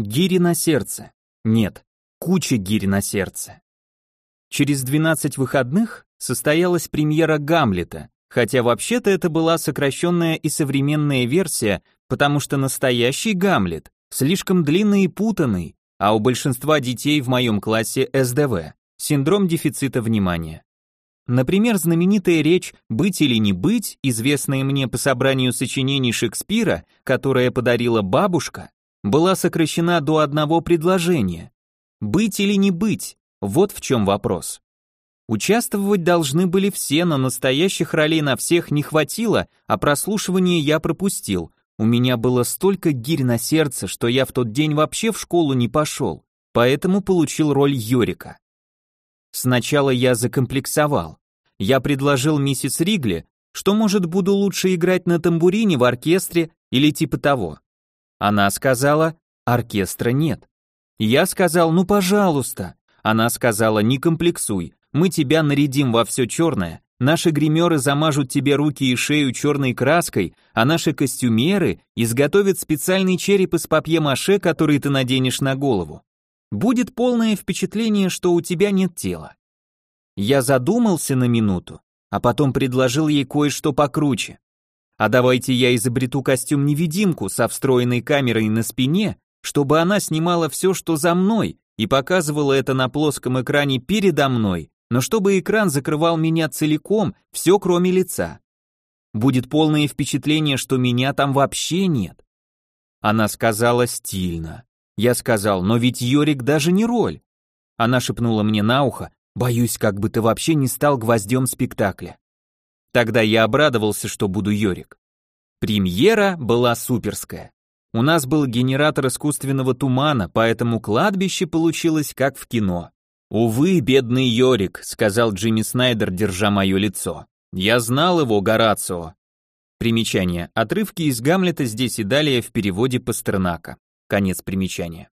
Гири на сердце. Нет, куча гири на сердце. Через 12 выходных состоялась премьера Гамлета, хотя вообще-то это была сокращенная и современная версия, потому что настоящий Гамлет слишком длинный и путанный, а у большинства детей в моем классе СДВ – синдром дефицита внимания. Например, знаменитая речь «Быть или не быть», известная мне по собранию сочинений Шекспира, которое подарила бабушка, была сокращена до одного предложения. «Быть или не быть» – вот в чем вопрос. Участвовать должны были все, но настоящих ролей на всех не хватило, а прослушивание я пропустил. У меня было столько гирь на сердце, что я в тот день вообще в школу не пошел, поэтому получил роль Йорика. Сначала я закомплексовал. Я предложил миссис Ригли, что, может, буду лучше играть на тамбурине в оркестре или типа того. Она сказала, оркестра нет. Я сказал, ну пожалуйста. Она сказала, не комплексуй, мы тебя нарядим во все черное, наши гримеры замажут тебе руки и шею черной краской, а наши костюмеры изготовят специальный череп из папье-маше, который ты наденешь на голову. Будет полное впечатление, что у тебя нет тела. Я задумался на минуту, а потом предложил ей кое-что покруче. А давайте я изобрету костюм-невидимку со встроенной камерой на спине, чтобы она снимала все, что за мной, и показывала это на плоском экране передо мной, но чтобы экран закрывал меня целиком, все кроме лица. Будет полное впечатление, что меня там вообще нет. Она сказала стильно. Я сказал, но ведь Йорик даже не роль. Она шепнула мне на ухо, боюсь, как бы ты вообще не стал гвоздем спектакля. Тогда я обрадовался, что буду Йорик. Премьера была суперская. У нас был генератор искусственного тумана, поэтому кладбище получилось как в кино. «Увы, бедный Йорик», — сказал Джимми Снайдер, держа мое лицо. «Я знал его, Горацио». Примечание. Отрывки из Гамлета здесь и далее в переводе Пастернака. Конец примечания.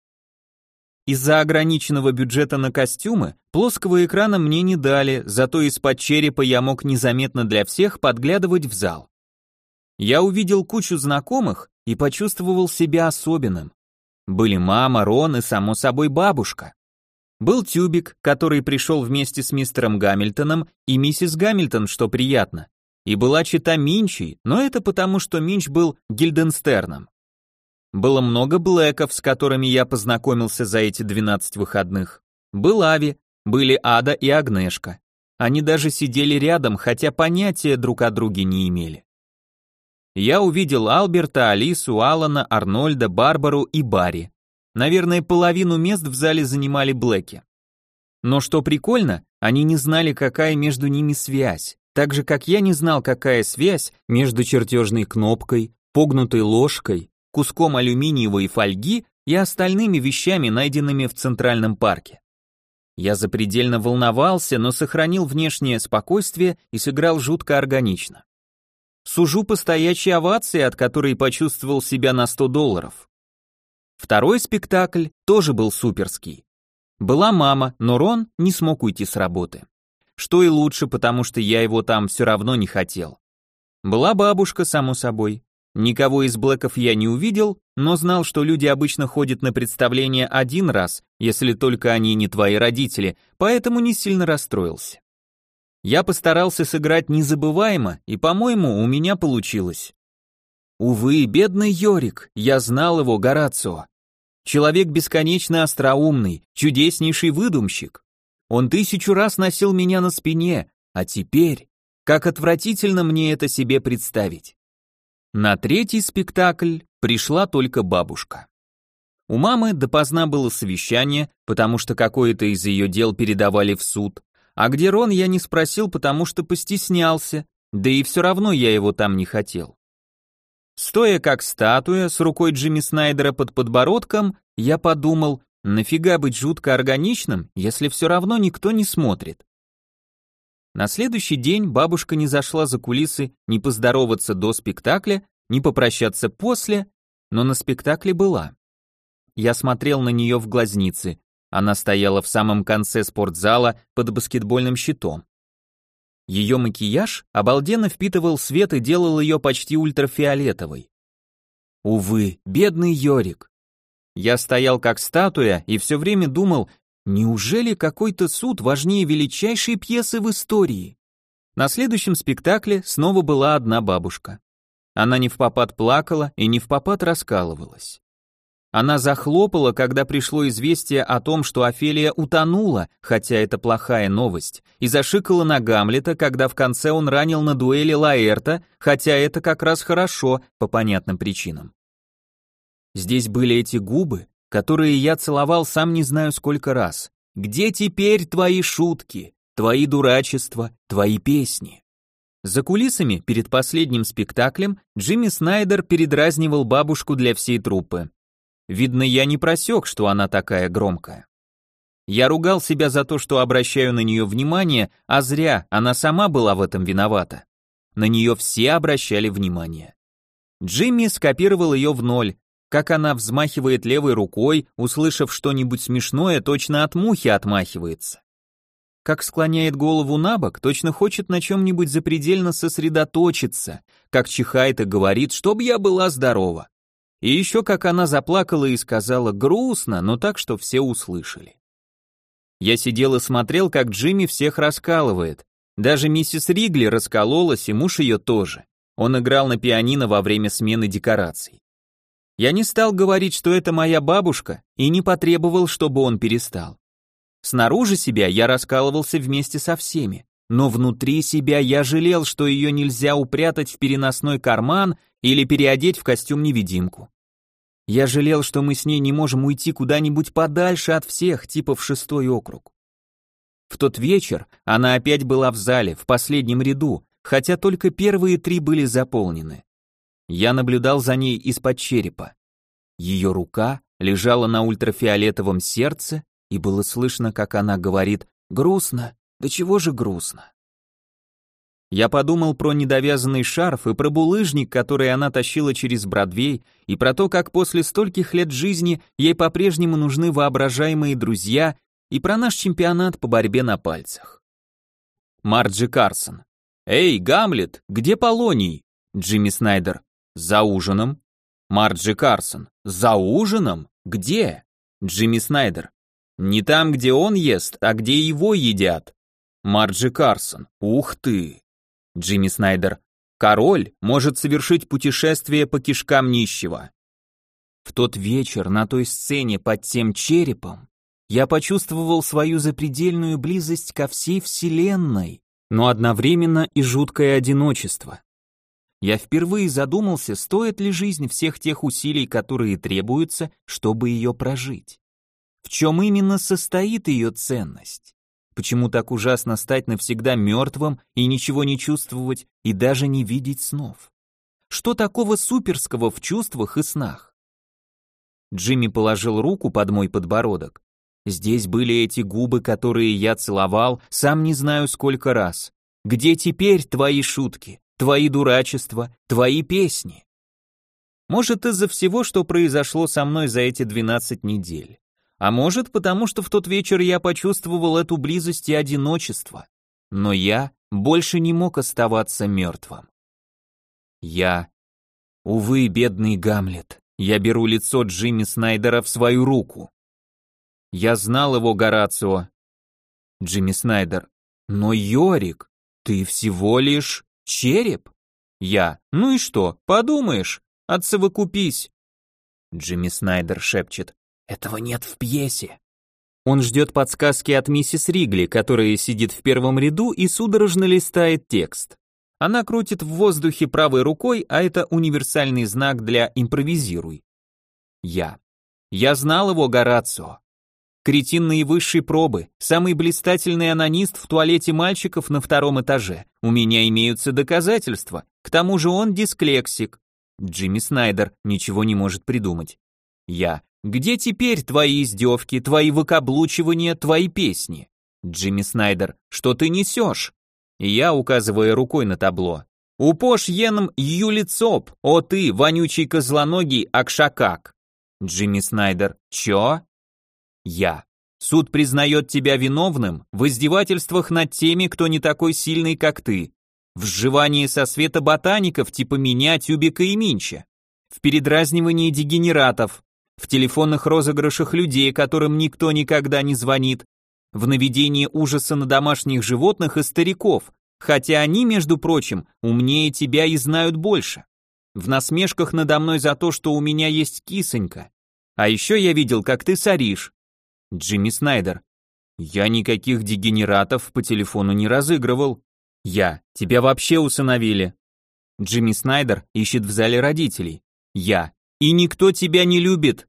Из-за ограниченного бюджета на костюмы, плоского экрана мне не дали, зато из-под черепа я мог незаметно для всех подглядывать в зал. Я увидел кучу знакомых и почувствовал себя особенным. Были мама, Рон и, само собой, бабушка. Был Тюбик, который пришел вместе с мистером Гамильтоном и миссис Гамильтон, что приятно. И была чита Минчи, но это потому, что Минч был Гильденстерном. Было много блэков, с которыми я познакомился за эти 12 выходных. Был Ави, были Ада и Агнешка. Они даже сидели рядом, хотя понятия друг о друге не имели. Я увидел Алберта, Алису, Алана, Арнольда, Барбару и Барри. Наверное, половину мест в зале занимали блэки. Но что прикольно, они не знали, какая между ними связь, так же как я не знал, какая связь между чертежной кнопкой, погнутой ложкой, куском алюминиевой фольги и остальными вещами, найденными в Центральном парке. Я запредельно волновался, но сохранил внешнее спокойствие и сыграл жутко органично. Сужу по стоячей овации, от которой почувствовал себя на 100 долларов. Второй спектакль тоже был суперский. Была мама, но Рон не смог уйти с работы. Что и лучше, потому что я его там все равно не хотел. Была бабушка, само собой. Никого из блэков я не увидел, но знал, что люди обычно ходят на представление один раз, если только они не твои родители, поэтому не сильно расстроился. Я постарался сыграть незабываемо, и, по-моему, у меня получилось. Увы, бедный Йорик, я знал его, Горацио. Человек бесконечно остроумный, чудеснейший выдумщик. Он тысячу раз носил меня на спине, а теперь, как отвратительно мне это себе представить. На третий спектакль пришла только бабушка. У мамы допоздна было совещание, потому что какое-то из ее дел передавали в суд, а где Рон я не спросил, потому что постеснялся, да и все равно я его там не хотел. Стоя как статуя, с рукой Джимми Снайдера под подбородком, я подумал, нафига быть жутко органичным, если все равно никто не смотрит. На следующий день бабушка не зашла за кулисы ни поздороваться до спектакля, ни попрощаться после, но на спектакле была. Я смотрел на нее в глазницы, она стояла в самом конце спортзала под баскетбольным щитом. Ее макияж обалденно впитывал свет и делал ее почти ультрафиолетовой. Увы, бедный Йорик. Я стоял как статуя и все время думал, неужели какой-то суд важнее величайшей пьесы в истории? На следующем спектакле снова была одна бабушка. Она не в попад плакала и не в попад раскалывалась. Она захлопала, когда пришло известие о том, что Офелия утонула, хотя это плохая новость, и зашикала на Гамлета, когда в конце он ранил на дуэли Лаэрта, хотя это как раз хорошо, по понятным причинам. Здесь были эти губы, которые я целовал сам не знаю сколько раз. Где теперь твои шутки, твои дурачества, твои песни? За кулисами, перед последним спектаклем, Джимми Снайдер передразнивал бабушку для всей труппы. Видно, я не просек, что она такая громкая. Я ругал себя за то, что обращаю на нее внимание, а зря, она сама была в этом виновата. На нее все обращали внимание. Джимми скопировал ее в ноль, как она взмахивает левой рукой, услышав что-нибудь смешное, точно от мухи отмахивается. Как склоняет голову на бок, точно хочет на чем-нибудь запредельно сосредоточиться, как чихает и говорит, чтоб я была здорова. И еще как она заплакала и сказала грустно, но так, что все услышали. Я сидел и смотрел, как Джимми всех раскалывает. Даже миссис Ригли раскололась, и муж ее тоже. Он играл на пианино во время смены декораций. Я не стал говорить, что это моя бабушка, и не потребовал, чтобы он перестал. Снаружи себя я раскалывался вместе со всеми, но внутри себя я жалел, что ее нельзя упрятать в переносной карман или переодеть в костюм-невидимку. Я жалел, что мы с ней не можем уйти куда-нибудь подальше от всех, типа в шестой округ. В тот вечер она опять была в зале, в последнем ряду, хотя только первые три были заполнены. Я наблюдал за ней из-под черепа. Ее рука лежала на ультрафиолетовом сердце, и было слышно, как она говорит «грустно, да чего же грустно». Я подумал про недовязанный шарф и про булыжник, который она тащила через Бродвей, и про то, как после стольких лет жизни ей по-прежнему нужны воображаемые друзья, и про наш чемпионат по борьбе на пальцах. Марджи Карсон. «Эй, Гамлет, где Полоний?» Джимми Снайдер. «За ужином». Марджи Карсон. «За ужином? Где?» Джимми Снайдер. «Не там, где он ест, а где его едят». Марджи Карсон. «Ух ты!» Джимми Снайдер. Король может совершить путешествие по кишкам нищего. В тот вечер на той сцене под тем черепом я почувствовал свою запредельную близость ко всей вселенной, но одновременно и жуткое одиночество. Я впервые задумался, стоит ли жизнь всех тех усилий, которые требуются, чтобы ее прожить. В чем именно состоит ее ценность? Почему так ужасно стать навсегда мертвым и ничего не чувствовать и даже не видеть снов? Что такого суперского в чувствах и снах? Джимми положил руку под мой подбородок. Здесь были эти губы, которые я целовал, сам не знаю сколько раз. Где теперь твои шутки, твои дурачества, твои песни? Может, из-за всего, что произошло со мной за эти 12 недель. А может, потому что в тот вечер я почувствовал эту близость и одиночество. Но я больше не мог оставаться мертвым. Я... Увы, бедный Гамлет, я беру лицо Джимми Снайдера в свою руку. Я знал его, Горацио. Джимми Снайдер. Но, Йорик, ты всего лишь череп? Я. Ну и что, подумаешь, отсовокупись. Джимми Снайдер шепчет. Этого нет в пьесе. Он ждет подсказки от миссис Ригли, которая сидит в первом ряду и судорожно листает текст. Она крутит в воздухе правой рукой, а это универсальный знак для «импровизируй». Я. Я знал его, Горацио. Кретин наивысшей пробы, самый блистательный анонист в туалете мальчиков на втором этаже. У меня имеются доказательства. К тому же он дисклексик. Джимми Снайдер ничего не может придумать. Я. Где теперь твои издевки, твои выкаблучивания, твои песни? Джимми Снайдер, что ты несешь? Я, указывая рукой на табло. Упош еном юлицоп, о ты, вонючий козлоногий акшакак. Джимми Снайдер, чё? Я. Суд признает тебя виновным в издевательствах над теми, кто не такой сильный, как ты, в сживании со света ботаников типа меня, Тюбика и Минча, в передразнивании дегенератов, в телефонных розыгрышах людей, которым никто никогда не звонит, в наведении ужаса на домашних животных и стариков, хотя они, между прочим, умнее тебя и знают больше. В насмешках надо мной за то, что у меня есть кисонька. А еще я видел, как ты соришь. Джимми Снайдер. Я никаких дегенератов по телефону не разыгрывал. Я. Тебя вообще усыновили. Джимми Снайдер ищет в зале родителей. Я. И никто тебя не любит.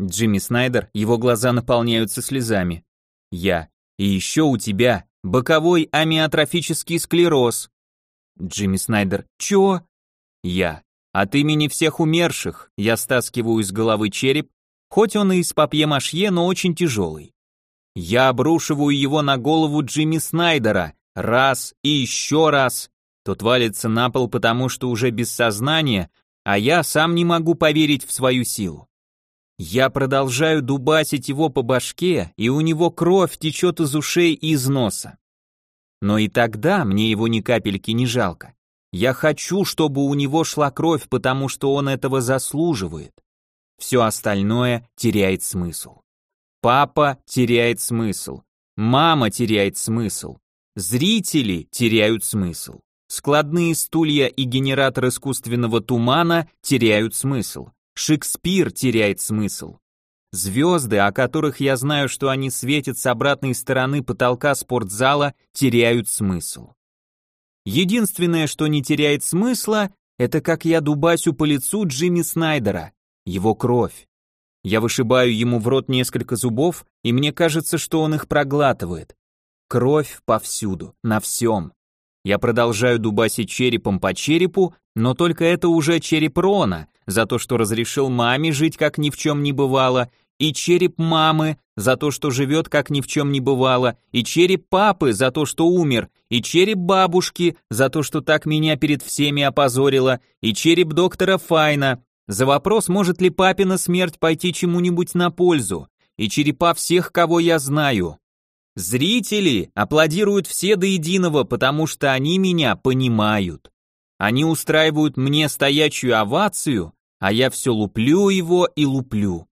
Джимми Снайдер, его глаза наполняются слезами. Я. И еще у тебя боковой амиотрофический склероз. Джимми Снайдер. Чё? Я. От имени всех умерших я стаскиваю из головы череп, хоть он и из папье-машье, но очень тяжелый. Я обрушиваю его на голову Джимми Снайдера, раз и еще раз. Тот валится на пол, потому что уже без сознания, а я сам не могу поверить в свою силу. Я продолжаю дубасить его по башке, и у него кровь течет из ушей и из носа. Но и тогда мне его ни капельки не жалко. Я хочу, чтобы у него шла кровь, потому что он этого заслуживает. Все остальное теряет смысл. Папа теряет смысл. Мама теряет смысл. Зрители теряют смысл. Складные стулья и генератор искусственного тумана теряют смысл. Шекспир теряет смысл. Звезды, о которых я знаю, что они светят с обратной стороны потолка спортзала, теряют смысл. Единственное, что не теряет смысла, это как я дубасю по лицу Джимми Снайдера, его кровь. Я вышибаю ему в рот несколько зубов, и мне кажется, что он их проглатывает. Кровь повсюду, на всем. Я продолжаю дубасить черепом по черепу, но только это уже череп Рона, за то, что разрешил маме жить как ни в чем не бывало, и череп мамы за то, что живет как ни в чем не бывало, и череп папы за то, что умер, и череп бабушки за то, что так меня перед всеми опозорила, и череп доктора Файна за вопрос, может ли папина смерть пойти чему-нибудь на пользу, и черепа всех, кого я знаю. Зрители аплодируют все до единого, потому что они меня понимают. Они устраивают мне стоячую овацию, а я все луплю его и луплю.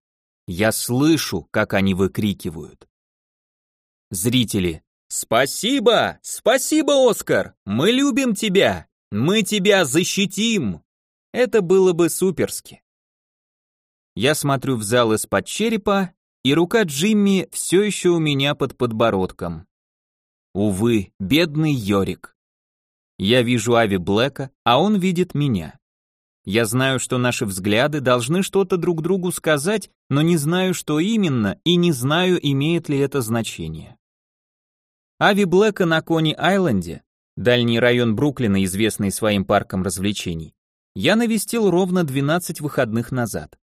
Я слышу, как они выкрикивают. Зрители. Спасибо! Спасибо, Оскар! Мы любим тебя! Мы тебя защитим! Это было бы суперски. Я смотрю в зал из-под черепа и рука Джимми все еще у меня под подбородком. Увы, бедный Йорик. Я вижу Ави Блэка, а он видит меня. Я знаю, что наши взгляды должны что-то друг другу сказать, но не знаю, что именно, и не знаю, имеет ли это значение. Ави Блэка на Кони-Айленде, дальний район Бруклина, известный своим парком развлечений, я навестил ровно 12 выходных назад.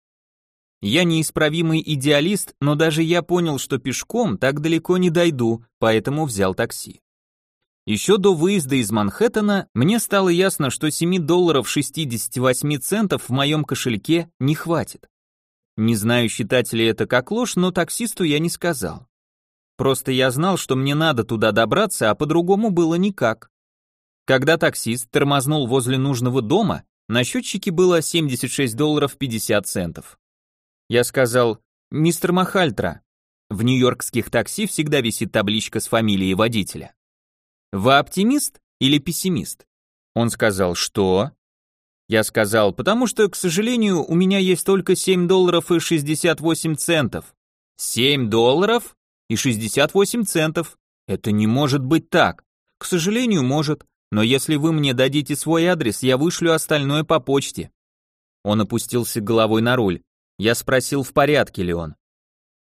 Я неисправимый идеалист, но даже я понял, что пешком так далеко не дойду, поэтому взял такси. Еще до выезда из Манхэттена мне стало ясно, что 7 долларов 68 центов в моем кошельке не хватит. Не знаю, считать ли это как ложь, но таксисту я не сказал. Просто я знал, что мне надо туда добраться, а по-другому было никак. Когда таксист тормознул возле нужного дома, на счетчике было 76 долларов 50 центов. Я сказал, «Мистер Махальтра». В нью-йоркских такси всегда висит табличка с фамилией водителя. «Вы оптимист или пессимист?» Он сказал, «Что?» Я сказал, «Потому что, к сожалению, у меня есть только 7 долларов и 68 центов». «7 долларов и 68 центов? Это не может быть так. К сожалению, может, но если вы мне дадите свой адрес, я вышлю остальное по почте». Он опустился головой на руль. Я спросил, в порядке ли он.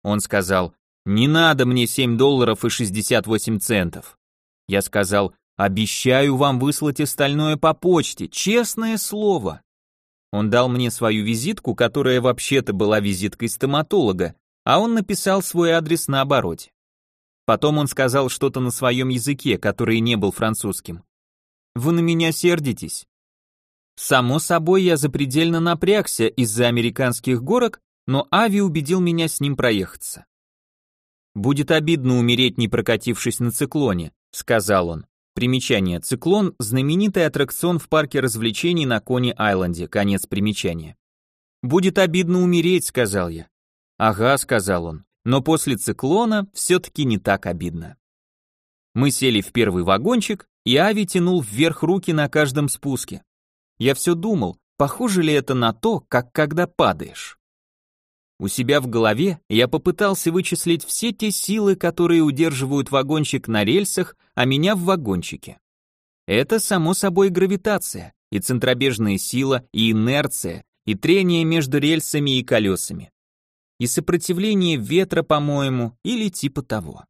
Он сказал, не надо мне 7 долларов и 68 центов. Я сказал, обещаю вам выслать остальное по почте, честное слово. Он дал мне свою визитку, которая вообще-то была визиткой стоматолога, а он написал свой адрес на обороте. Потом он сказал что-то на своем языке, который не был французским. «Вы на меня сердитесь?» Само собой, я запредельно напрягся из-за американских горок, но Ави убедил меня с ним проехаться. «Будет обидно умереть, не прокатившись на циклоне», — сказал он. Примечание. Циклон – знаменитый аттракцион в парке развлечений на Кони-Айленде. Конец примечания. «Будет обидно умереть», — сказал я. Ага, сказал он, но после циклона все-таки не так обидно. Мы сели в первый вагончик, и Ави тянул вверх руки на каждом спуске. Я все думал, похоже ли это на то, как когда падаешь. У себя в голове я попытался вычислить все те силы, которые удерживают вагончик на рельсах, а меня в вагончике. Это, само собой, гравитация, и центробежная сила, и инерция, и трение между рельсами и колесами. И сопротивление ветра, по-моему, или типа того.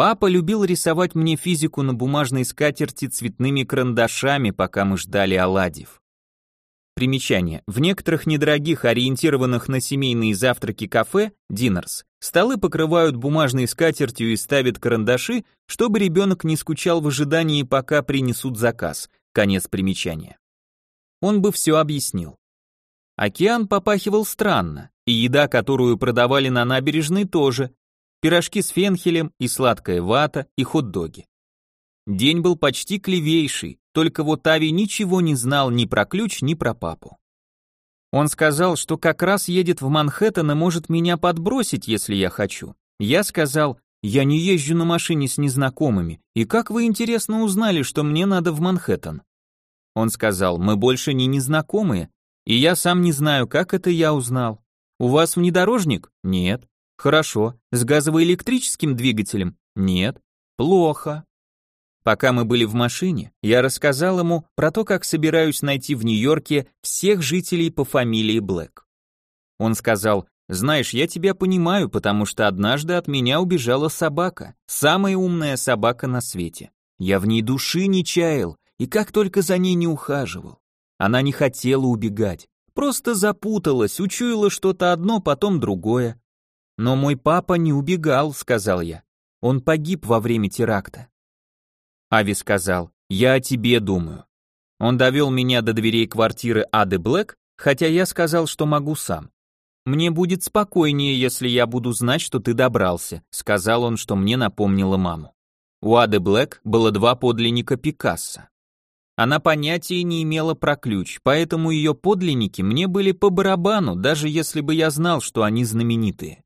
Папа любил рисовать мне физику на бумажной скатерти цветными карандашами, пока мы ждали оладьев. Примечание. В некоторых недорогих, ориентированных на семейные завтраки кафе, динерс, столы покрывают бумажной скатертью и ставят карандаши, чтобы ребенок не скучал в ожидании, пока принесут заказ. Конец примечания. Он бы все объяснил. Океан попахивал странно, и еда, которую продавали на набережной, тоже. Пирожки с фенхелем и сладкая вата и хот-доги. День был почти клевейший, только вот Ави ничего не знал ни про ключ, ни про папу. Он сказал, что как раз едет в Манхэттен и может меня подбросить, если я хочу. Я сказал, я не езжу на машине с незнакомыми, и как вы интересно узнали, что мне надо в Манхэттен? Он сказал, мы больше не незнакомые, и я сам не знаю, как это я узнал. У вас внедорожник? Нет. Хорошо. С газово-электрическим двигателем? Нет. Плохо. Пока мы были в машине, я рассказал ему про то, как собираюсь найти в Нью-Йорке всех жителей по фамилии Блэк. Он сказал, знаешь, я тебя понимаю, потому что однажды от меня убежала собака, самая умная собака на свете. Я в ней души не чаял, и как только за ней не ухаживал. Она не хотела убегать, просто запуталась, учуяла что-то одно, потом другое. Но мой папа не убегал, сказал я. Он погиб во время теракта. Ави сказал, я о тебе думаю. Он довел меня до дверей квартиры Ады Блэк, хотя я сказал, что могу сам. Мне будет спокойнее, если я буду знать, что ты добрался, сказал он, что мне напомнило маму. У Ады Блэк было два подлинника Пикассо. Она понятия не имела про ключ, поэтому ее подлинники мне были по барабану, даже если бы я знал, что они знаменитые.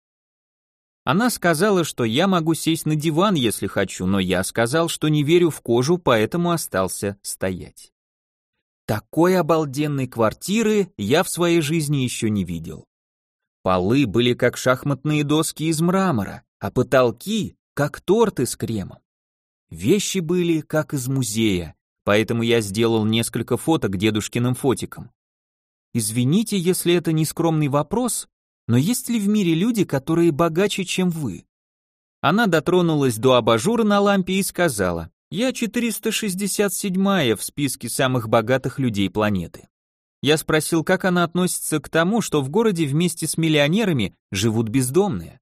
Она сказала, что я могу сесть на диван, если хочу, но я сказал, что не верю в кожу, поэтому остался стоять. Такой обалденной квартиры я в своей жизни еще не видел. Полы были как шахматные доски из мрамора, а потолки как торты с кремом. Вещи были как из музея, поэтому я сделал несколько фоток дедушкиным фотиком. Извините, если это не скромный вопрос, но есть ли в мире люди, которые богаче, чем вы? Она дотронулась до абажура на лампе и сказала, я 467-я в списке самых богатых людей планеты. Я спросил, как она относится к тому, что в городе вместе с миллионерами живут бездомные.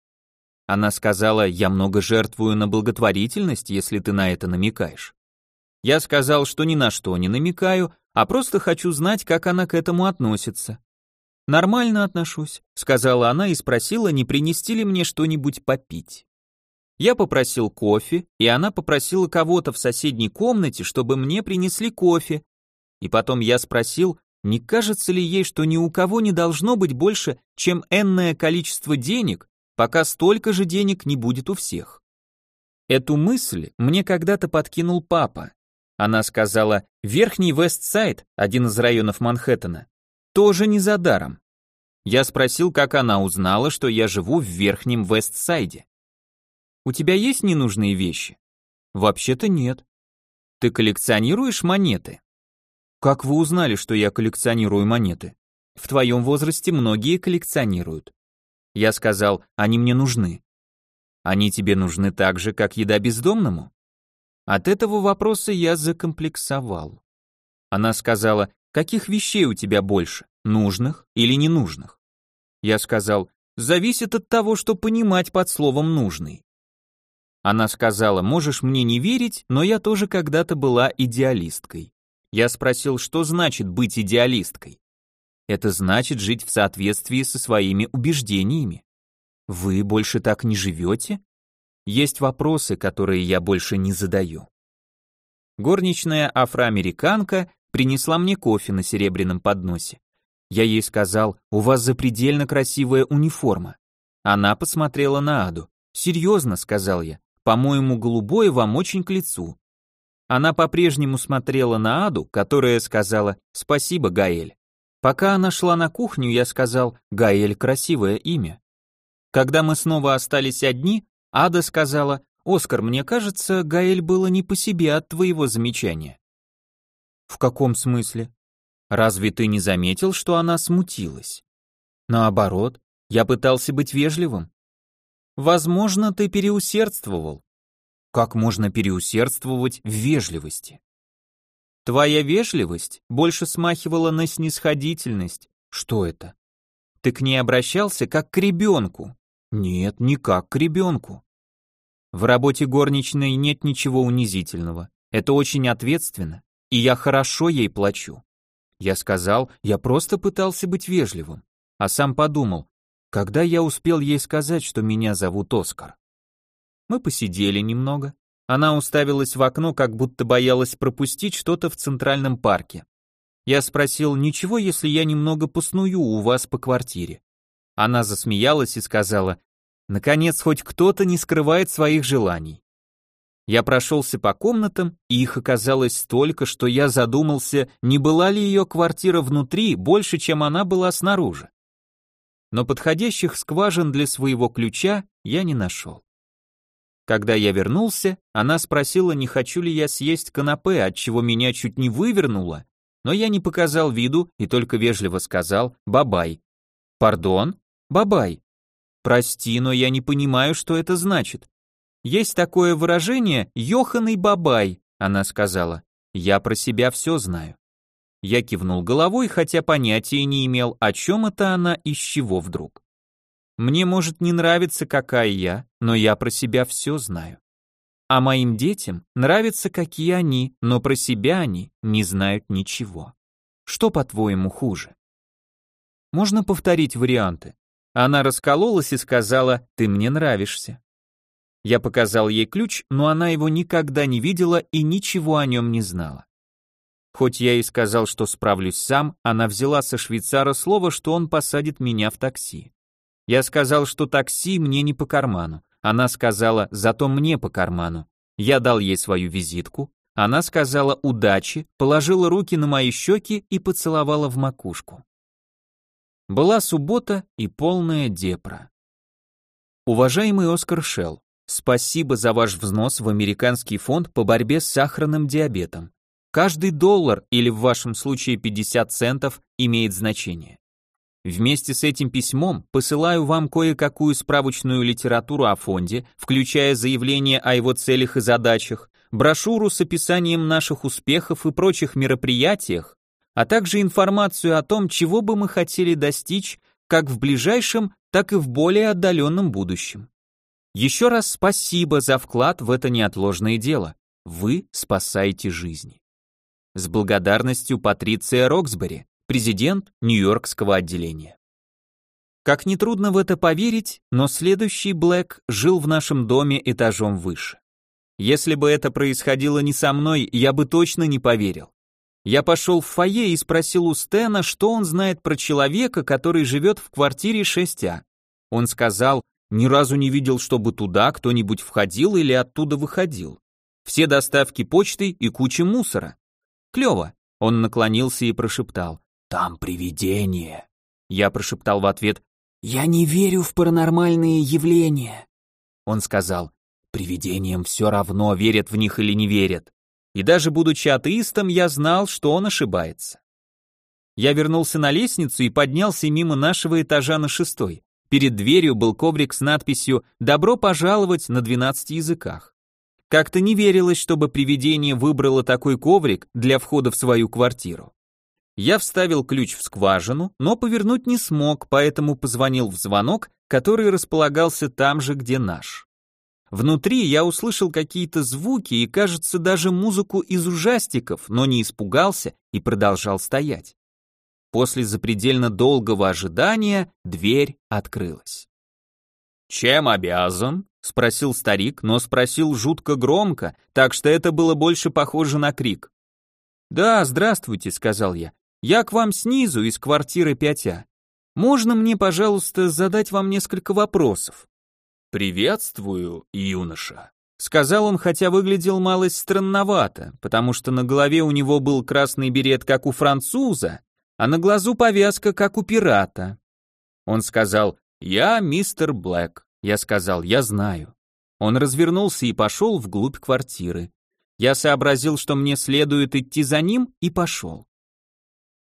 Она сказала, я много жертвую на благотворительность, если ты на это намекаешь. Я сказал, что ни на что не намекаю, а просто хочу знать, как она к этому относится. «Нормально отношусь», — сказала она и спросила, не принести ли мне что-нибудь попить. Я попросил кофе, и она попросила кого-то в соседней комнате, чтобы мне принесли кофе. И потом я спросил, не кажется ли ей, что ни у кого не должно быть больше, чем энное количество денег, пока столько же денег не будет у всех. Эту мысль мне когда-то подкинул папа. Она сказала, Верхний Вестсайд, один из районов Манхэттена, тоже не за даром. Я спросил, как она узнала, что я живу в Верхнем Вестсайде. У тебя есть ненужные вещи? Вообще-то нет. Ты коллекционируешь монеты? Как вы узнали, что я коллекционирую монеты? В твоем возрасте многие коллекционируют. Я сказал, они мне нужны. Они тебе нужны так же, как еда бездомному? От этого вопроса я закомплексовал. Она сказала, Каких вещей у тебя больше, нужных или ненужных? Я сказал, зависит от того, что понимать под словом «нужный». Она сказала, можешь мне не верить, но я тоже когда-то была идеалисткой. Я спросил, что значит быть идеалисткой? Это значит жить в соответствии со своими убеждениями. Вы больше так не живете? Есть вопросы, которые я больше не задаю. Горничная афроамериканка принесла мне кофе на серебряном подносе. Я ей сказал, у вас запредельно красивая униформа. Она посмотрела на Аду. «Серьезно», — сказал я, — «по-моему, голубое вам очень к лицу». Она по-прежнему смотрела на Аду, которая сказала «Спасибо, Гаэль». Пока она шла на кухню, я сказал «Гаэль — красивое имя». Когда мы снова остались одни, Ада сказала «Оскар, мне кажется, Гаэль было не по себе от твоего замечания». «В каком смысле?» «Разве ты не заметил, что она смутилась?» «Наоборот, я пытался быть вежливым». «Возможно, ты переусердствовал. Как можно переусердствовать в вежливости? Твоя вежливость больше смахивала на снисходительность. Что это? Ты к ней обращался как к ребенку. Нет, не как к ребенку. В работе горничной нет ничего унизительного. Это очень ответственно, и я хорошо ей плачу. Я сказал, я просто пытался быть вежливым, а сам подумал, когда я успел ей сказать, что меня зовут Оскар. Мы посидели немного. Она уставилась в окно, как будто боялась пропустить что-то в Центральном парке. Я спросил, ничего, если я немного посную у вас по квартире. Она засмеялась и сказала, наконец, хоть кто-то не скрывает своих желаний. Я прошелся по комнатам, и их оказалось столько, что я задумался, не была ли ее квартира внутри больше, чем она была снаружи. Но подходящих скважин для своего ключа я не нашел. Когда я вернулся, она спросила, не хочу ли я съесть канапе, от чего меня чуть не вывернуло, но я не показал виду и только вежливо сказал «бабай». «Пардон? Бабай». «Прости, но я не понимаю, что это значит». «Есть такое выражение «ёханый бабай», — она сказала. «Я про себя все знаю». Я кивнул головой, хотя понятия не имел, о чем это она и с чего вдруг. Мне может не нравиться, какая я, но я про себя все знаю. А моим детям нравится, какие они, но про себя они не знают ничего. Что, по-твоему, хуже? Можно повторить варианты. Она раскололась и сказала «ты мне нравишься». Я показал ей ключ, но она его никогда не видела и ничего о нем не знала. Хоть я и сказал, что справлюсь сам, она взяла со швейцара слово, что он посадит меня в такси. Я сказал, что такси мне не по карману. Она сказала, зато мне по карману. Я дал ей свою визитку. Она сказала удачи, положила руки на мои щеки и поцеловала в макушку. Была суббота и полная депра. Уважаемый Оскар Шелл, спасибо за ваш взнос в американский фонд по борьбе с сахарным диабетом. Каждый доллар или в вашем случае 50 центов имеет значение. Вместе с этим письмом посылаю вам кое-какую справочную литературу о фонде, включая заявление о его целях и задачах, брошюру с описанием наших успехов и прочих мероприятиях, а также информацию о том, чего бы мы хотели достичь как в ближайшем, так и в более отдаленном будущем. Еще раз спасибо за вклад в это неотложное дело. Вы спасаете жизни. С благодарностью Патриция Роксбери, президент Нью-Йоркского отделения. Как нетрудно в это поверить, но следующий Блэк жил в нашем доме этажом выше. Если бы это происходило не со мной, я бы точно не поверил. Я пошел в фойе и спросил у Стена, что он знает про человека, который живет в квартире 6А. Он сказал, ни разу не видел, чтобы туда кто-нибудь входил или оттуда выходил. Все доставки почты и куча мусора. Клево. Он наклонился и прошептал. «Там привидение!» Я прошептал в ответ «Я не верю в паранормальные явления!» Он сказал «Привидениям все равно, верят в них или не верят». И даже будучи атеистом, я знал, что он ошибается. Я вернулся на лестницу и поднялся мимо нашего этажа на шестой. Перед дверью был коврик с надписью «Добро пожаловать» на 12 языках. Как-то не верилось, чтобы привидение выбрало такой коврик для входа в свою квартиру. Я вставил ключ в скважину, но повернуть не смог, поэтому позвонил в звонок, который располагался там же, где наш. Внутри я услышал какие-то звуки и, кажется, даже музыку из ужастиков, но не испугался и продолжал стоять. После запредельно долгого ожидания дверь открылась. «Чем обязан?» — спросил старик, но спросил жутко громко, так что это было больше похоже на крик. «Да, здравствуйте», — сказал я. Я к вам снизу, из квартиры 5А. Можно мне, пожалуйста, задать вам несколько вопросов?» «Приветствую, юноша», — сказал он, хотя выглядел малость странновато, потому что на голове у него был красный берет, как у француза, а на глазу повязка, как у пирата. Он сказал «Я мистер Блэк». Я сказал «Я знаю». Он развернулся и пошел вглубь квартиры. Я сообразил, что мне следует идти за ним, и пошел.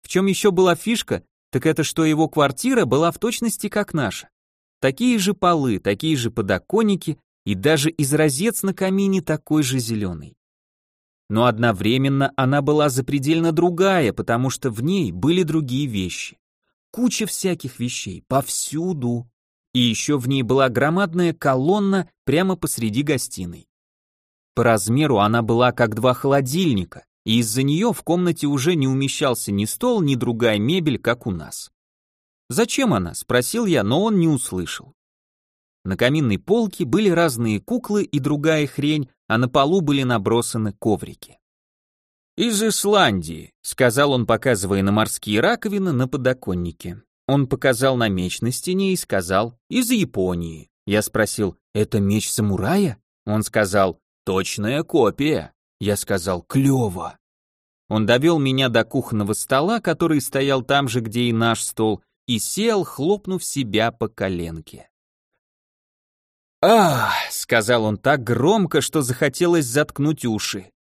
В чем еще была фишка, так это что его квартира была в точности как наша. Такие же полы, такие же подоконники и даже изразец на камине такой же зеленый. Но одновременно она была запредельно другая, потому что в ней были другие вещи. Куча всяких вещей, повсюду. И еще в ней была громадная колонна прямо посреди гостиной. По размеру она была как два холодильника, и из-за нее в комнате уже не умещался ни стол, ни другая мебель, как у нас. «Зачем она?» — спросил я, но он не услышал. На каминной полке были разные куклы и другая хрень, а на полу были набросаны коврики. «Из Исландии», — сказал он, показывая на морские раковины на подоконнике. Он показал на меч на стене и сказал «из Японии». Я спросил «это меч самурая?» Он сказал «точная копия». Я сказал «клево». Он довел меня до кухонного стола, который стоял там же, где и наш стол, и сел, хлопнув себя по коленке. «Ах!» — сказал он так громко, что захотелось заткнуть уши.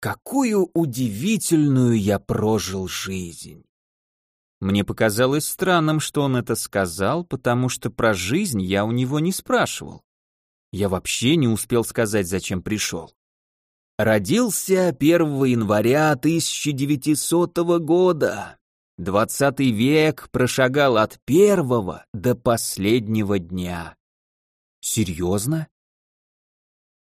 «Какую удивительную я прожил жизнь!» Мне показалось странным, что он это сказал, потому что про жизнь я у него не спрашивал. Я вообще не успел сказать, зачем пришел. Родился 1 января 1900 года. Двадцатый век прошагал от первого до последнего дня. Серьезно?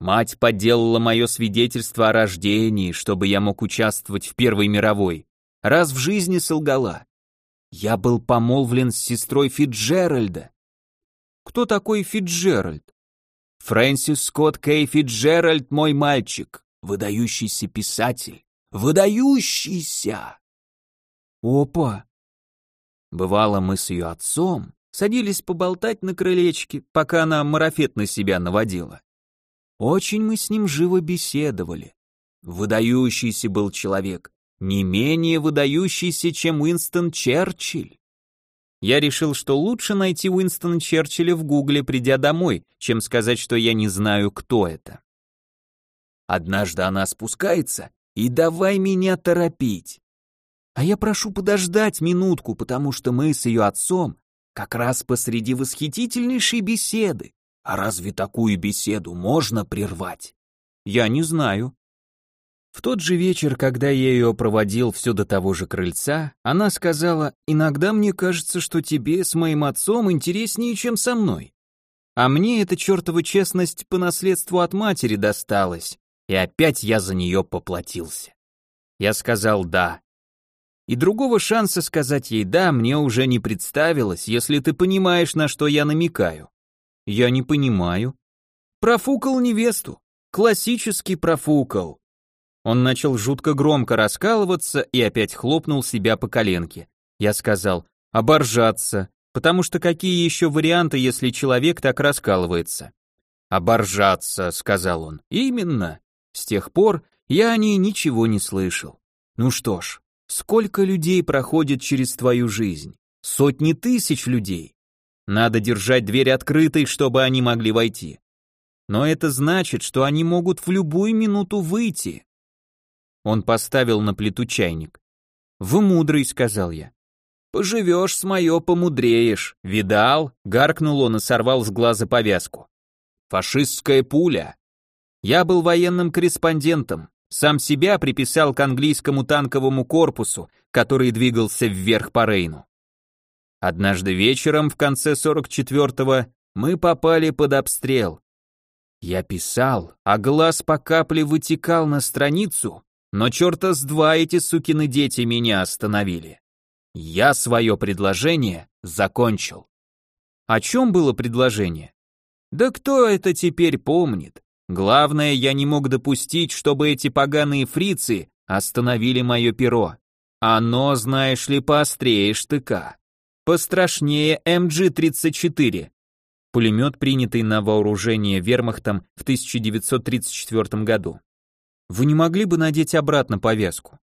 Мать подделала мое свидетельство о рождении, чтобы я мог участвовать в Первой мировой. Раз в жизни солгала. Я был помолвлен с сестрой Фитджеральда. Кто такой Фитджеральд? Фрэнсис Скотт Кей Фитджеральд, мой мальчик, выдающийся писатель. Выдающийся! Опа! Бывало, мы с ее отцом садились поболтать на крылечке, пока она марафет на себя наводила. Очень мы с ним живо беседовали. Выдающийся был человек, не менее выдающийся, чем Уинстон Черчилль. Я решил, что лучше найти Уинстона Черчилля в гугле, придя домой, чем сказать, что я не знаю, кто это. Однажды она спускается, и давай меня торопить. А я прошу подождать минутку, потому что мы с ее отцом как раз посреди восхитительнейшей беседы. А разве такую беседу можно прервать? Я не знаю. В тот же вечер, когда я ее проводил все до того же крыльца, она сказала, «Иногда мне кажется, что тебе с моим отцом интереснее, чем со мной. А мне эта чертова честность по наследству от матери досталась, и опять я за нее поплатился». Я сказал «да», и другого шанса сказать ей «да» мне уже не представилось, если ты понимаешь, на что я намекаю. Я не понимаю. Профукал невесту. Классический профукал. Он начал жутко громко раскалываться и опять хлопнул себя по коленке. Я сказал «оборжаться», потому что какие еще варианты, если человек так раскалывается? «Оборжаться», — сказал он. «Именно. С тех пор я о ней ничего не слышал. Ну что ж, Сколько людей проходит через твою жизнь? Сотни тысяч людей. Надо держать дверь открытой, чтобы они могли войти. Но это значит, что они могут в любую минуту выйти. Он поставил на плиту чайник. «Вы мудрый», — сказал я. «Поживешь с мое, помудреешь. Видал?» — гаркнул он и сорвал с глаза повязку. «Фашистская пуля». Я был военным корреспондентом. Сам себя приписал к английскому танковому корпусу, который двигался вверх по Рейну. Однажды вечером в конце 44-го мы попали под обстрел. Я писал, а глаз по капле вытекал на страницу, но черта с два эти сукины дети меня остановили. Я свое предложение закончил. О чем было предложение? Да кто это теперь помнит? Главное, я не мог допустить, чтобы эти поганые фрицы остановили мое перо. Оно, знаешь ли, поострее штыка. пострашнее МГ-34. Пулемет, принятый на вооружение вермахтом в 1934 году. Вы не могли бы надеть обратно повязку?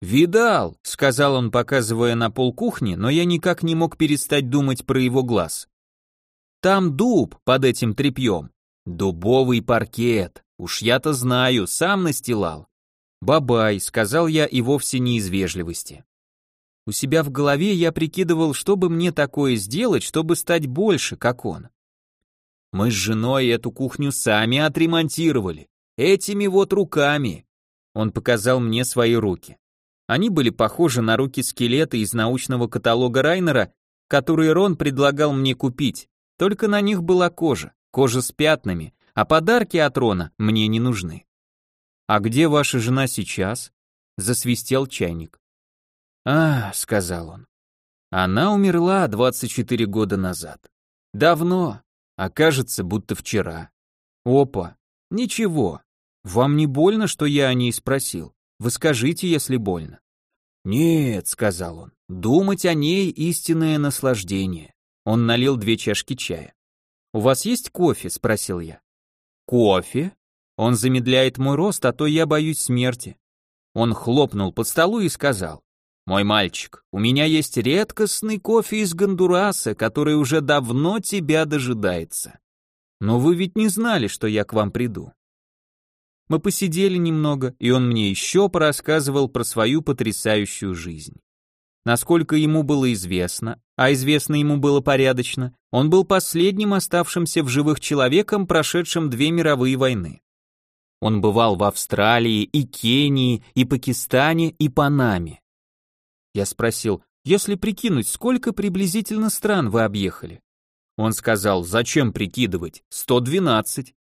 «Видал», — сказал он, показывая на пол кухни, но я никак не мог перестать думать про его глаз. «Там дуб под этим тряпьем. Дубовый паркет. Уж я-то знаю, сам настилал». «Бабай», — сказал я и вовсе не из вежливости. У себя в голове я прикидывал, что бы мне такое сделать, чтобы стать больше, как он. Мы с женой эту кухню сами отремонтировали. Этими вот руками. Он показал мне свои руки. Они были похожи на руки скелета из научного каталога Райнера, который Рон предлагал мне купить, только на них была кожа, кожа с пятнами, а подарки от Рона мне не нужны. «А где ваша жена сейчас?» Засвистел чайник. «А», — сказал он, — «она умерла 24 года назад. Давно, а кажется, будто вчера. Опа, ничего. Вам не больно, что я о ней спросил? Вы скажите, если больно. Нет, сказал он. Думать о ней истинное наслаждение. Он налил две чашки чая. У вас есть кофе? спросил я. Кофе? Он замедляет мой рост, а то я боюсь смерти. Он хлопнул под столу и сказал: "Мой мальчик, у меня есть редкостный кофе из Гондураса, который уже давно тебя дожидается. Но вы ведь не знали, что я к вам приду. Мы посидели немного, и он мне еще порассказывал про свою потрясающую жизнь. Насколько ему было известно, а известно ему было порядочно, он был последним оставшимся в живых человеком, прошедшим две мировые войны. Он бывал в Австралии, и Кении, и Пакистане, и Панаме. Я спросил, если прикинуть, сколько приблизительно стран вы объехали? Он сказал, зачем прикидывать, 112.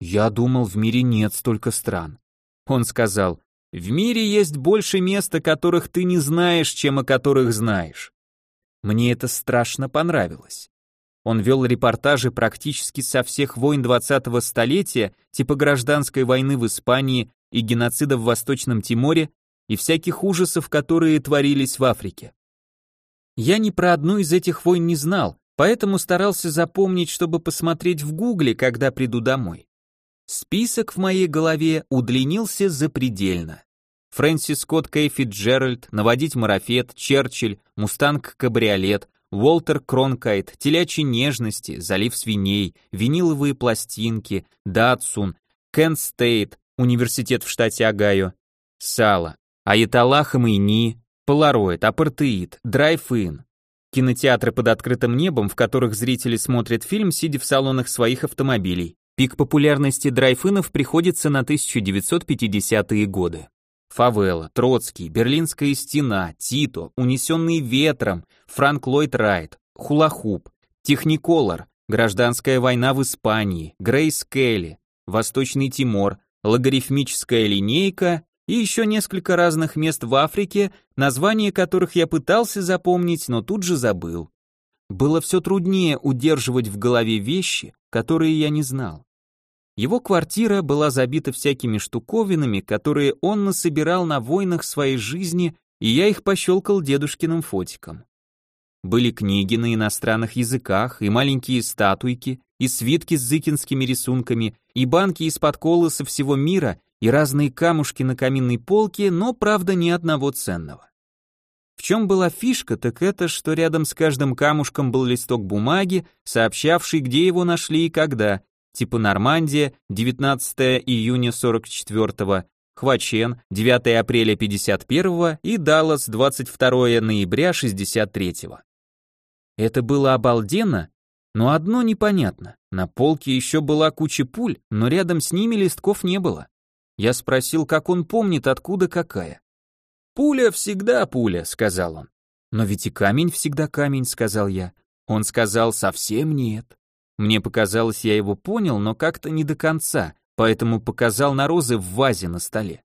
Я думал, в мире нет столько стран. Он сказал, в мире есть больше мест, о которых ты не знаешь, чем о которых знаешь. Мне это страшно понравилось. Он вел репортажи практически со всех войн 20-го столетия, типа гражданской войны в Испании и геноцида в Восточном Тиморе, и всяких ужасов, которые творились в Африке. Я ни про одну из этих войн не знал, поэтому старался запомнить, чтобы посмотреть в гугле, когда приду домой. Список в моей голове удлинился запредельно. Фрэнсис Скотт Кей Фицджеральд, Наводить марафет, Черчилль, Мустанг Кабриолет, Уолтер Кронкайт, Телячьи нежности, Залив свиней, Виниловые пластинки, Датсун, Кент Стейт, Университет в штате Огайо, Сало, Аятолла Хомейни, Полароид, Апартеид, Драйв-ин, кинотеатры под открытым небом, в которых зрители смотрят фильм, сидя в салонах своих автомобилей, Пик популярности драйв-инов приходится на 1950-е годы. Фавела, Троцкий, Берлинская стена, Тито, Унесенный ветром, Франк Ллойд Райт, Хулахуп, Техниколор, Гражданская война в Испании, Грейс Келли, Восточный Тимор, Логарифмическая линейка и еще несколько разных мест в Африке, названия которых я пытался запомнить, но тут же забыл. Было все труднее удерживать в голове вещи, которые я не знал. Его квартира была забита всякими штуковинами, которые он насобирал на войнах своей жизни, и я их пощелкал дедушкиным фотиком. Были книги на иностранных языках, и маленькие статуйки, и свитки с зыкинскими рисунками, и банки из-под колы со всего мира, и разные камушки на каминной полке, но, правда, ни одного ценного. В чем была фишка, так это, что рядом с каждым камушком был листок бумаги, сообщавший, где его нашли и когда, типа Нормандия, 19 июня 44-го, Хвачен, 9 апреля 51-го и Даллас, 22 ноября 63-го. Это было обалденно, но одно непонятно. На полке еще была куча пуль, но рядом с ними листков не было. Я спросил, как он помнит, откуда какая. «Пуля всегда пуля», — сказал он. «Но ведь и камень всегда камень», — сказал я. Он сказал, «совсем нет». Мне показалось, я его понял, но как-то не до конца, поэтому показал на розы в вазе на столе.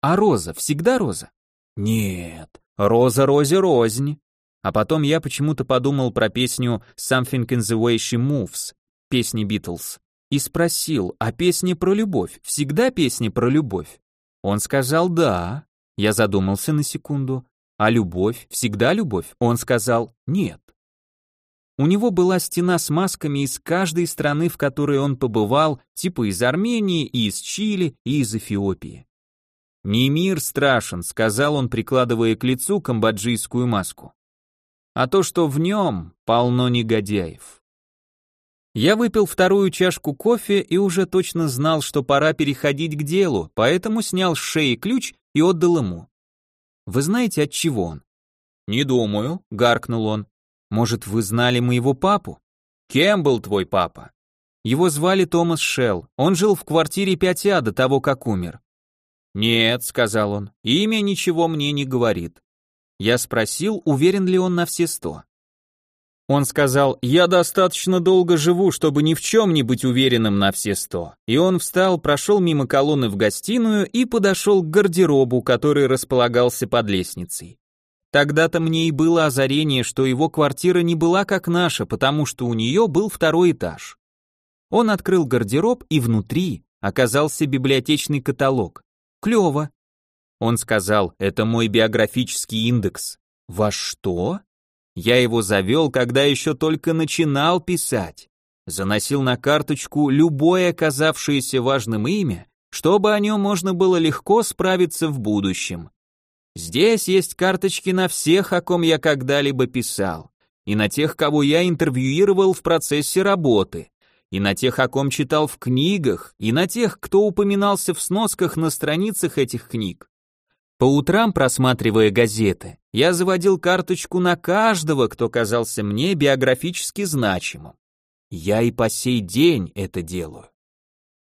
А роза всегда роза? Нет, роза розе рознь. А потом я почему-то подумал про песню Something in the way she moves, песни Битлз, и спросил, а песни про любовь, всегда песни про любовь? Он сказал да. Я задумался на секунду. А любовь, всегда любовь? Он сказал «нет». У него была стена с масками из каждой страны, в которой он побывал, типа из Армении, и из Чили, и из Эфиопии. «Не мир страшен», — сказал он, прикладывая к лицу камбоджийскую маску, «а то, что в нем полно негодяев». Я выпил вторую чашку кофе и уже точно знал, что пора переходить к делу, поэтому снял с шеи ключ и отдал ему. Вы знаете, от чего он? Не думаю, гаркнул он. Может, вы знали моего папу? Кем был твой папа? Его звали Томас Шелл. Он жил в квартире 5А до того, как умер. Нет, сказал он. Имя ничего мне не говорит. Я спросил, уверен ли он на все сто. Он сказал, я достаточно долго живу, чтобы ни в чем не быть уверенным на все сто. И он встал, прошел мимо колонны в гостиную и подошел к гардеробу, который располагался под лестницей. Тогда-то мне и было озарение, что его квартира не была как наша, потому что у нее был второй этаж. Он открыл гардероб, и внутри оказался библиотечный каталог. Клево. Он сказал, это мой биографический индекс. Ваш что? Я его завел, когда еще только начинал писать. Заносил на карточку любое оказавшееся важным имя, чтобы о нем можно было легко справиться в будущем. Здесь есть карточки на всех, о ком я когда-либо писал, и на тех, кого я интервьюировал в процессе работы, и на тех, о ком читал в книгах, и на тех, кто упоминался в сносках на страницах этих книг. По утрам, просматривая газеты, я заводил карточку на каждого, кто казался мне биографически значимым. Я и по сей день это делаю.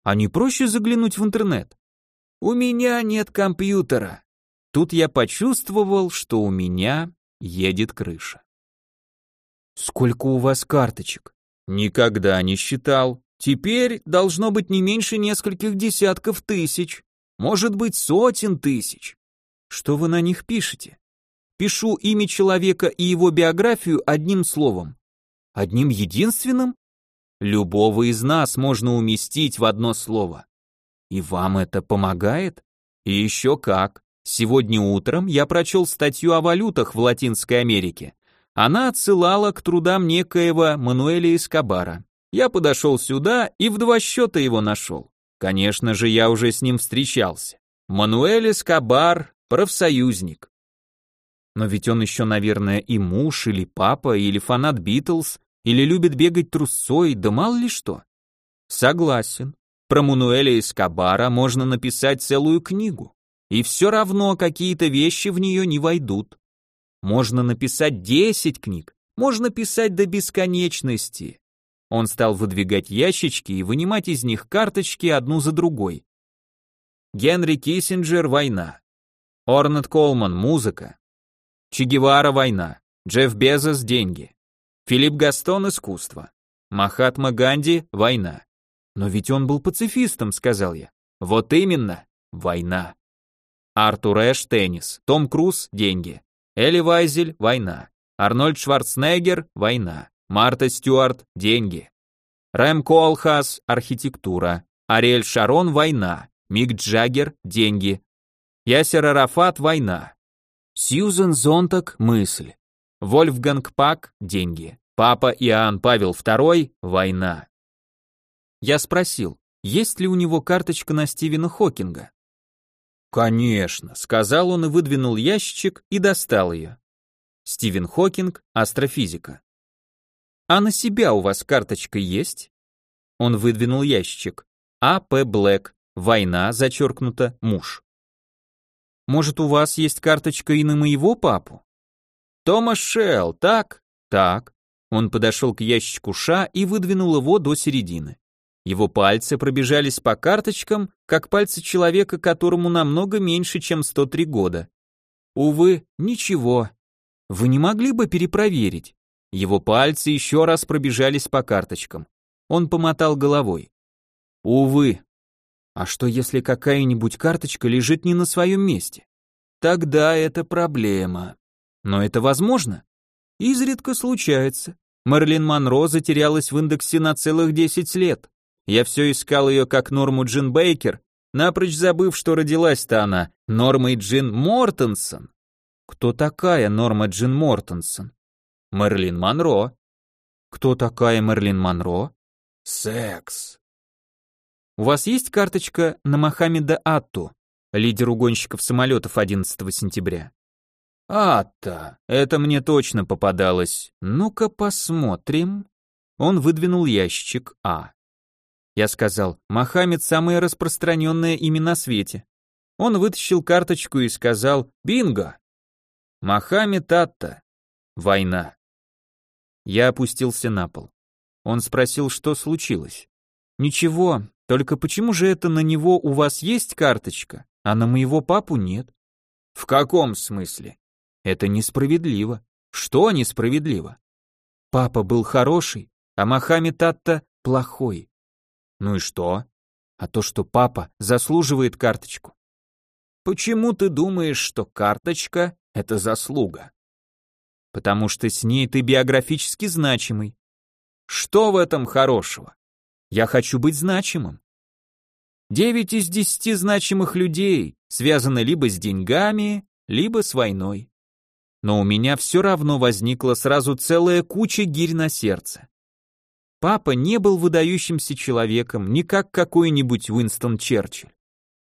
А не проще заглянуть в интернет? У меня нет компьютера. Тут я почувствовал, что у меня едет крыша. Сколько у вас карточек? Никогда не считал. Теперь должно быть не меньше нескольких десятков тысяч, может быть сотен тысяч. Что вы на них пишете? Пишу имя человека и его биографию одним словом. Одним единственным? Любого из нас можно уместить в одно слово. И вам это помогает? И еще как. Сегодня утром я прочел статью о валютах в Латинской Америке. Она отсылала к трудам некоего Мануэля Эскобара. Я подошел сюда и в два счета его нашел. Конечно же, я уже с ним встречался. Мануэль Эскобар профсоюзник. Но ведь он еще, наверное, и муж, или папа, или фанат Битлз, или любит бегать трусцой, да мало ли что. Согласен. Про Мануэля Эскобара можно написать целую книгу, и все равно какие-то вещи в нее не войдут. Можно написать 10 книг, можно писать до бесконечности. Он стал выдвигать ящички и вынимать из них карточки одну за другой. Генри Киссинджер «Война», Орнет Колман, музыка. Че Гевара, война. Джефф Безос, деньги. Филипп Гастон, искусство. Махатма Ганди, война. Но ведь он был пацифистом, сказал я. Вот именно, война. Артур Эш, теннис. Том Круз, деньги. Элли Вайзель, война. Арнольд Шварценеггер, война. Марта Стюарт, деньги. Рэм Колхас, архитектура. Ариэль Шарон, война. Мик Джаггер, деньги. Ясер Арафат – война. Сьюзен Зонтак – мысль. Вольфганг Пак – деньги. Папа Иоанн Павел II – война. Я спросил, есть ли у него карточка на Стивена Хокинга? Конечно, сказал он и выдвинул ящичек и достал ее. Стивен Хокинг, астрофизика. А на себя у вас карточка есть? Он выдвинул ящичек. А. П. Блэк, война, зачеркнуто, муж. Может, у вас есть карточка и на моего папу? Томас Шелл, так? Так. Он подошел к ящичку Ша и выдвинул его до середины. Его пальцы пробежались по карточкам, как пальцы человека, которому намного меньше, чем 103 года. Увы, ничего. Вы не могли бы перепроверить? Его пальцы еще раз пробежались по карточкам. Он помотал головой. Увы, а что если какая-нибудь карточка лежит не на своем месте? Тогда это проблема. Но это возможно? Изредка случается. Мерлин Монро затерялась в индексе на целых 10 лет. Я все искал ее как Норму Джин Бейкер, напрочь забыв, что родилась-то она Нормой Джин Мортенсон. Кто такая Норма Джин Мортенсон? Мерлин Монро. Кто такая Мерлин Монро? Секс. У вас есть карточка на Мохаммеда Атту, лидеру гонщиков самолетов 11 сентября? Атта, это мне точно попадалось. Ну-ка посмотрим. Он выдвинул ящичек А. Я сказал, Мохаммед самое распространенное имя на свете. Он вытащил карточку и сказал «Бинго!» Мохаммед Атта. Война. Я опустился на пол. Он спросил, что случилось. Ничего, только почему же это на него у вас есть карточка, а на моего папу нет? В каком смысле? Это несправедливо. Что несправедливо? Папа был хороший, а Мохаммед Атта плохой. Ну и что? А то, что папа заслуживает карточку. Почему ты думаешь, что карточка — это заслуга? Потому что с ней ты биографически значимый. Что в этом хорошего? Я хочу быть значимым. Девять из десяти значимых людей связаны либо с деньгами, либо с войной но у меня все равно возникла сразу целая куча гирь на сердце. Папа не был выдающимся человеком, не как какой-нибудь Уинстон Черчилль.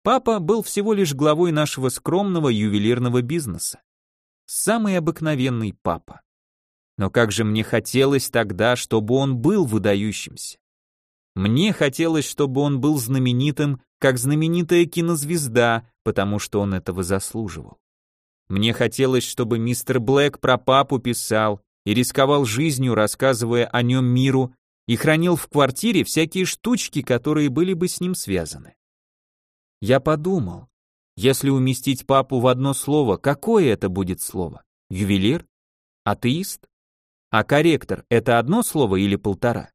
Папа был всего лишь главой нашего скромного ювелирного бизнеса. Самый обыкновенный папа. Но как же мне хотелось тогда, чтобы он был выдающимся. Мне хотелось, чтобы он был знаменитым, как знаменитая кинозвезда, потому что он этого заслуживал. Мне хотелось, чтобы мистер Блэк про папу писал и рисковал жизнью, рассказывая о нем миру, и хранил в квартире всякие штучки, которые были бы с ним связаны. Я подумал, если уместить папу в одно слово, какое это будет слово? Ювелир? Атеист? А корректор — это одно слово или полтора?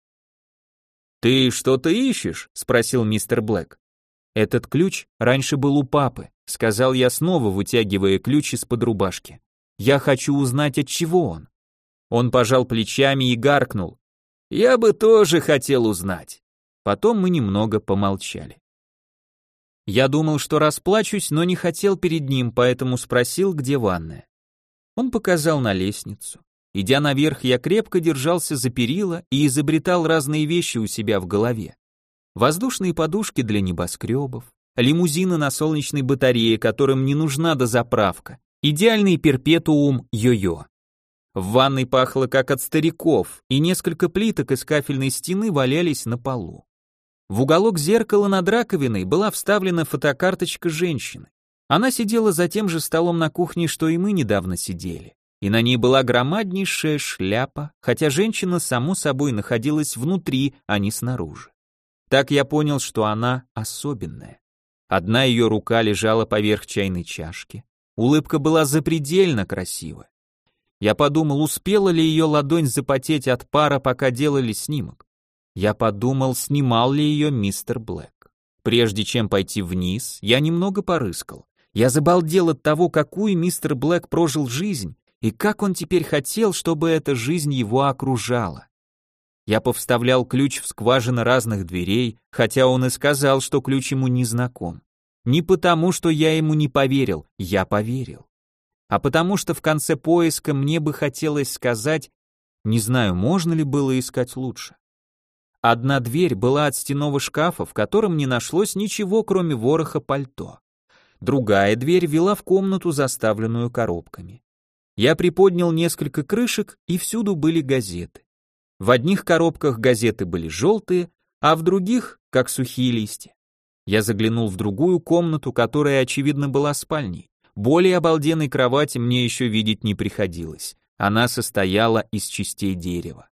«Ты что-то ищешь?» — спросил мистер Блэк. Этот ключ раньше был у папы, сказал я снова, вытягивая ключ из-под рубашки. Я хочу узнать, от чего он. Он пожал плечами и гаркнул. Я бы тоже хотел узнать. Потом мы немного помолчали. Я думал, что расплачусь, но не хотел перед ним, поэтому спросил, где ванная. Он показал на лестницу. Идя наверх, я крепко держался за перила и изобретал разные вещи у себя в голове воздушные подушки для небоскребов, лимузины на солнечной батарее, которым не нужна дозаправка, идеальный перпетуум йо-йо. В ванной пахло как от стариков, и несколько плиток из кафельной стены валялись на полу. В уголок зеркала над раковиной была вставлена фотокарточка женщины. Она сидела за тем же столом на кухне, что и мы недавно сидели. И на ней была громаднейшая шляпа, хотя женщина, само собой, находилась внутри, а не снаружи. Так я понял, что она особенная. Одна ее рука лежала поверх чайной чашки. Улыбка была запредельно красивая. Я подумал, успела ли ее ладонь запотеть от пара, пока делали снимок. Я подумал, снимал ли ее мистер Блэк. Прежде чем пойти вниз, я немного порыскал. Я забалдел от того, какую мистер Блэк прожил жизнь, и как он теперь хотел, чтобы эта жизнь его окружала. Я повставлял ключ в скважины разных дверей, хотя он и сказал, что ключ ему не знаком. Не потому, что я ему не поверил, я поверил. А потому что в конце поиска мне бы хотелось сказать, не знаю, можно ли было искать лучше. Одна дверь была от стенового шкафа, в котором не нашлось ничего, кроме вороха пальто. Другая дверь вела в комнату, заставленную коробками. Я приподнял несколько крышек, и всюду были газеты. В одних коробках газеты были желтые, а в других — как сухие листья. Я заглянул в другую комнату, которая, очевидно, была спальней. Более обалденной кровати мне еще видеть не приходилось. Она состояла из частей дерева.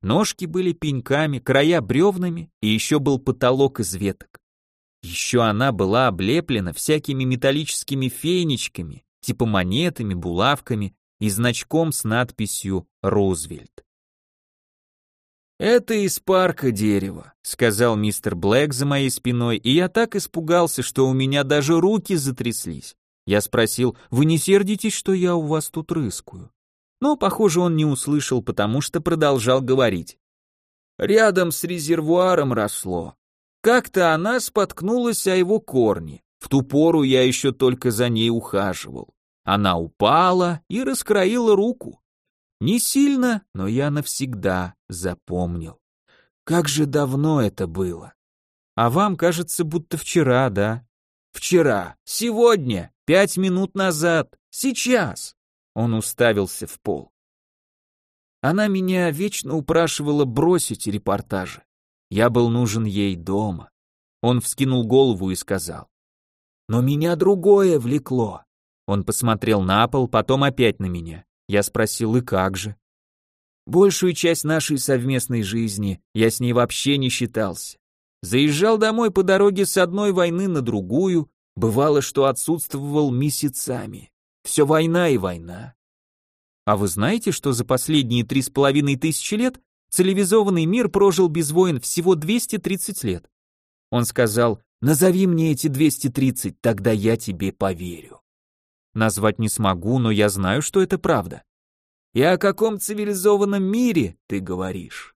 Ножки были пеньками, края бревнами, и еще был потолок из веток. Еще она была облеплена всякими металлическими фенечками, типа монетами, булавками и значком с надписью «Рузвельт». «Это из парка дерева», — сказал мистер Блэк за моей спиной, и я так испугался, что у меня даже руки затряслись. Я спросил, «Вы не сердитесь, что я у вас тут рыскую?» Но, похоже, он не услышал, потому что продолжал говорить. «Рядом с резервуаром росло. Как-то она споткнулась о его корни. В ту пору я еще только за ней ухаживал. Она упала и раскроила руку. Не сильно, но я навсегда запомнил. Как же давно это было. А вам кажется, будто вчера, да? Вчера, сегодня, пять минут назад, сейчас. Он уставился в пол. Она меня вечно упрашивала бросить репортажи. Я был нужен ей дома. Он вскинул голову и сказал. Но меня другое влекло. Он посмотрел на пол, потом опять на меня. Я спросил, и как же? Большую часть нашей совместной жизни я с ней вообще не считался. Заезжал домой по дороге с одной войны на другую, бывало, что отсутствовал месяцами. Все война и война. А вы знаете, что за последние три с половиной тысячи лет цивилизованный мир прожил без войн всего 230 лет? Он сказал, назови мне эти 230, тогда я тебе поверю. Назвать не смогу, но я знаю, что это правда. И о каком цивилизованном мире ты говоришь?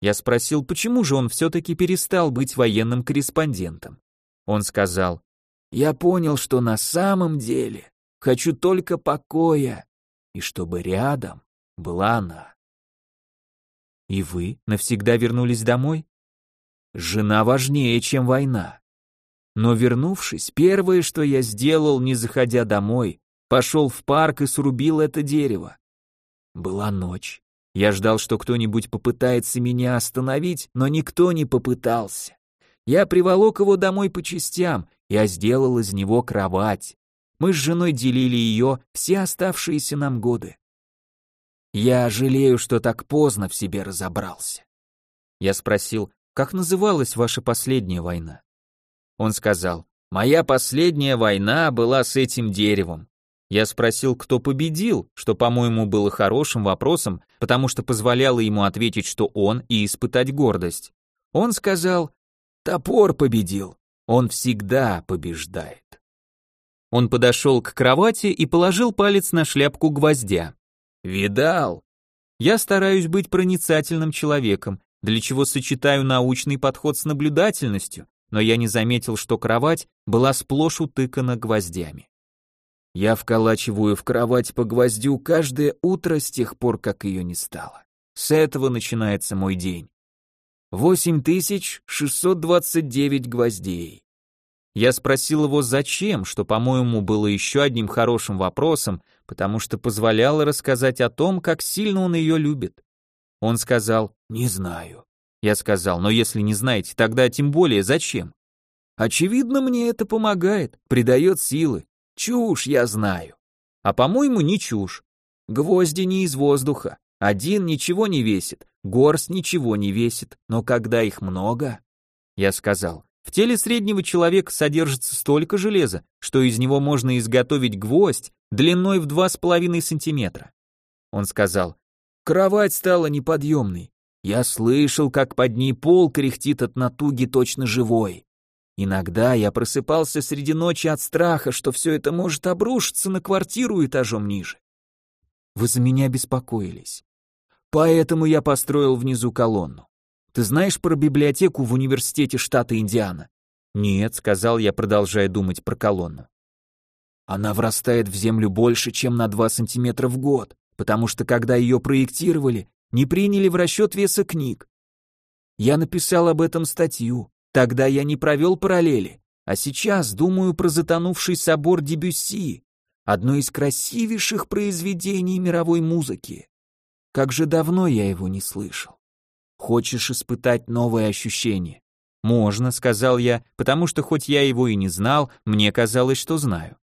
Я спросил, почему же он все-таки перестал быть военным корреспондентом. Он сказал, я понял, что на самом деле хочу только покоя, и чтобы рядом была она. И вы навсегда вернулись домой? Жена важнее, чем война. Но вернувшись, первое, что я сделал, не заходя домой, пошел в парк и срубил это дерево. Была ночь. Я ждал, что кто-нибудь попытается меня остановить, но никто не попытался. Я приволок его домой по частям, я сделал из него кровать. Мы с женой делили ее все оставшиеся нам годы. Я жалею, что так поздно в себе разобрался. Я спросил, как называлась ваша последняя война? Он сказал, моя последняя война была с этим деревом. Я спросил, кто победил, что, по-моему, было хорошим вопросом, потому что позволяло ему ответить, что он, и испытать гордость. Он сказал, топор победил, он всегда побеждает. Он подошел к кровати и положил палец на шляпку гвоздя. «Видал?» Я стараюсь быть проницательным человеком, для чего сочетаю научный подход с наблюдательностью, но я не заметил, что кровать была сплошь утыкана гвоздями. Я вколачиваю в кровать по гвоздю каждое утро с тех пор, как ее не стало. С этого начинается мой день. 8629 гвоздей. Я спросил его, зачем, что, по-моему, было еще одним хорошим вопросом, потому что позволяло рассказать о том, как сильно он ее любит. Он сказал, не знаю. Я сказал, но если не знаете, тогда тем более зачем? Очевидно, мне это помогает, придает силы. Чушь, я знаю. А по-моему, не чушь. Гвозди не из воздуха. Один ничего не весит, горсть ничего не весит, но когда их много... Я сказал, в теле среднего человека содержится столько железа, что из него можно изготовить гвоздь длиной в 2,5 сантиметра. Он сказал, кровать стала неподъемной. Я слышал, как под ней пол кряхтит от натуги точно живой. Иногда я просыпался среди ночи от страха, что все это может обрушиться на квартиру этажом ниже. Вы за меня беспокоились. Поэтому я построил внизу колонну. Ты знаешь про библиотеку в университете штата Индиана? Нет, сказал я, продолжая думать про колонну. Она врастает в землю больше, чем на 2 сантиметра в год, потому что когда ее проектировали, не приняли в расчет веса книг. Я написал об этом статью, тогда я не провел параллели, а сейчас думаю про затонувший собор Дебюсси, одно из красивейших произведений мировой музыки. Как же давно я его не слышал. Хочешь испытать новые ощущения? Можно, сказал я, потому что хоть я его и не знал, мне казалось, что знаю.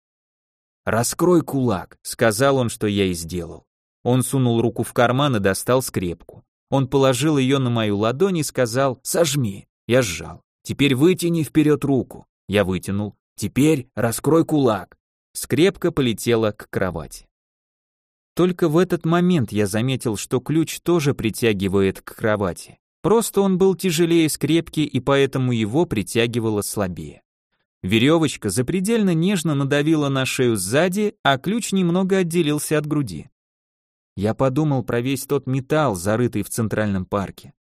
Раскрой кулак, сказал он, что я и сделал. Он сунул руку в карман и достал скрепку. Он положил ее на мою ладонь и сказал «Сожми». Я сжал. «Теперь вытяни вперед руку». Я вытянул. «Теперь раскрой кулак». Скрепка полетела к кровати. Только в этот момент я заметил, что ключ тоже притягивает к кровати. Просто он был тяжелее скрепки, и поэтому его притягивало слабее. Веревочка запредельно нежно надавила на шею сзади, а ключ немного отделился от груди. Я подумал про весь тот металл, зарытый в Центральном парке.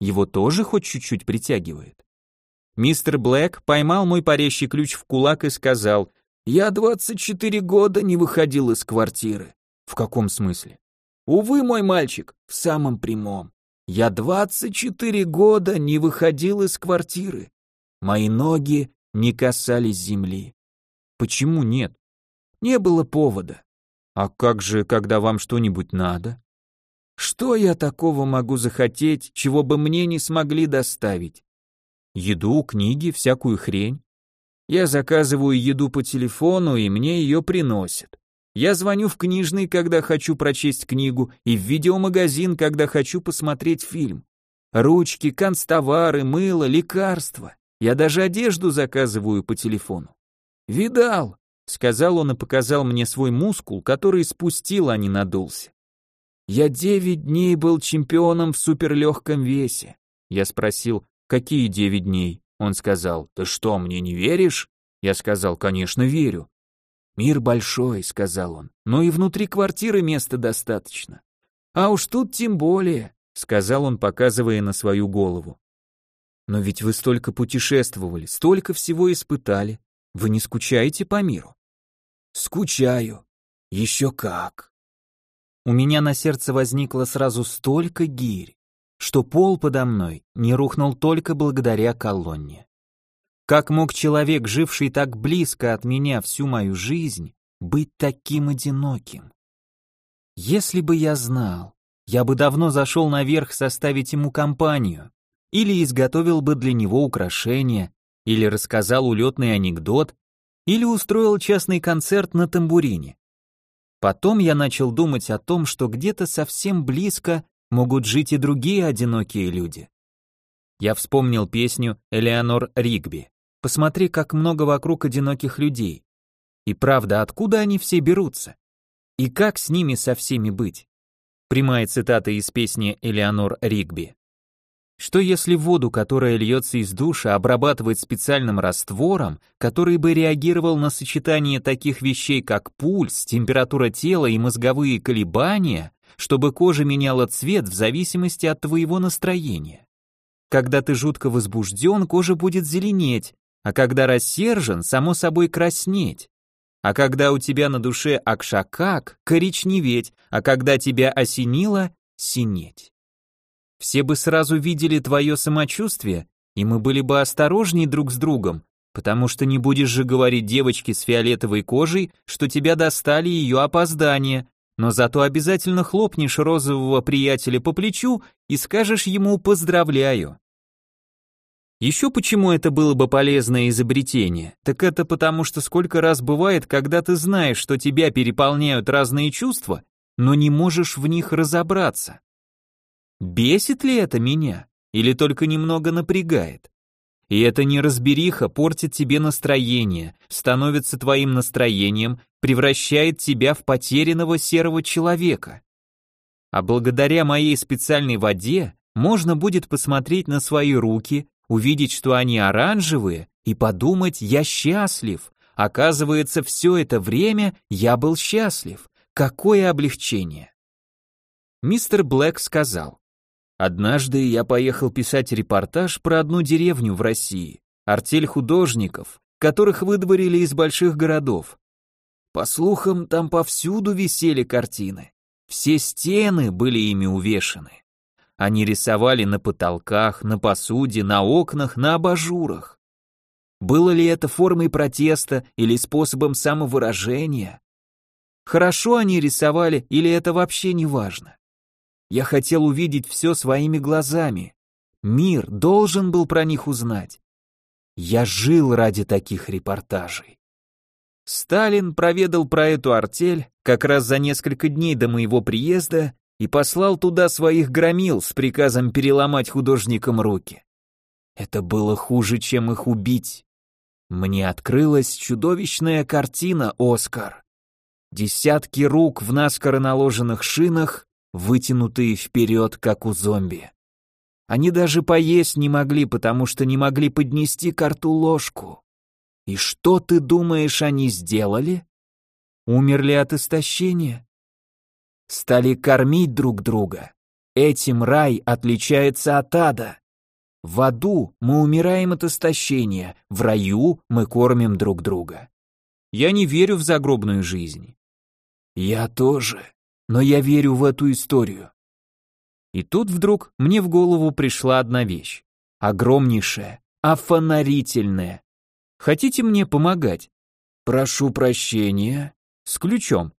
Его тоже хоть чуть-чуть притягивает. Мистер Блэк поймал мой парящий ключ в кулак и сказал, Я 24 года не выходил из квартиры. В каком смысле? Увы, мой мальчик, в самом прямом. Я 24 года не выходил из квартиры. Мои ноги не касались земли. Почему нет? Не было повода. А как же, когда вам что-нибудь надо? Что я такого могу захотеть, чего бы мне не смогли доставить? Еду, книги, всякую хрень. Я заказываю еду по телефону, и мне ее приносят. Я звоню в книжный, когда хочу прочесть книгу, и в видеомагазин, когда хочу посмотреть фильм. Ручки, канцтовары, мыло, лекарства. Я даже одежду заказываю по телефону. Видал, сказал он и показал мне свой мускул, который спустил, а не надулся. Я девять дней был чемпионом в суперлегком весе. Я спросил, какие девять дней? Он сказал, ты что, мне не веришь? Я сказал, конечно, верю. Мир большой, сказал он, но и внутри квартиры места достаточно. А уж тут тем более, сказал он, показывая на свою голову. Но ведь вы столько путешествовали, столько всего испытали. Вы не скучаете по миру? Скучаю. Еще как. У меня на сердце возникло сразу столько гирь, что пол подо мной не рухнул только благодаря колонне. Как мог человек, живший так близко от меня всю мою жизнь, быть таким одиноким? Если бы я знал, я бы давно зашел наверх составить ему компанию, или изготовил бы для него украшения, или рассказал улетный анекдот, или устроил частный концерт на тамбурине. Потом я начал думать о том, что где-то совсем близко могут жить и другие одинокие люди. Я вспомнил песню Элеонор Ригби. Посмотри, как много вокруг одиноких людей. И правда, откуда они все берутся? И как с ними со всеми быть? Прямая цитата из песни Элеонор Ригби. Что если воду, которая льется из душа, обрабатывать специальным раствором, который бы реагировал на сочетание таких вещей, как пульс, температура тела и мозговые колебания, чтобы кожа меняла цвет в зависимости от твоего настроения? Когда ты жутко возбужден, кожа будет зеленеть, а когда рассержен, само собой краснеть. А когда у тебя на душе акшакак, коричневеть, а когда тебя осенило, синеть все бы сразу видели твое самочувствие, и мы были бы осторожней друг с другом, потому что не будешь же говорить девочке с фиолетовой кожей, что тебя достали ее опоздание, но зато обязательно хлопнешь розового приятеля по плечу и скажешь ему «поздравляю». Еще почему это было бы полезное изобретение? Так это потому, что сколько раз бывает, когда ты знаешь, что тебя переполняют разные чувства, но не можешь в них разобраться. Бесит ли это меня? Или только немного напрягает? И эта неразбериха портит тебе настроение, становится твоим настроением, превращает тебя в потерянного серого человека. А благодаря моей специальной воде можно будет посмотреть на свои руки, увидеть, что они оранжевые, и подумать «я счастлив». Оказывается, все это время я был счастлив. Какое облегчение. Мистер Блэк сказал, Однажды я поехал писать репортаж про одну деревню в России, артель художников, которых выдворили из больших городов. По слухам, там повсюду висели картины. Все стены были ими увешаны. Они рисовали на потолках, на посуде, на окнах, на абажурах. Было ли это формой протеста или способом самовыражения? Хорошо они рисовали или это вообще не важно? Я хотел увидеть все своими глазами. Мир должен был про них узнать. Я жил ради таких репортажей. Сталин проведал про эту артель как раз за несколько дней до моего приезда и послал туда своих громил с приказом переломать художникам руки. Это было хуже, чем их убить. Мне открылась чудовищная картина, Оскар. Десятки рук в наскоро наложенных шинах вытянутые вперед, как у зомби. Они даже поесть не могли, потому что не могли поднести к рту ложку. И что ты думаешь, они сделали? Умерли от истощения? Стали кормить друг друга. Этим рай отличается от ада. В аду мы умираем от истощения, в раю мы кормим друг друга. Я не верю в загробную жизнь. Я тоже, но я верю в эту историю. И тут вдруг мне в голову пришла одна вещь. Огромнейшая, офонарительная. Хотите мне помогать? Прошу прощения. С ключом.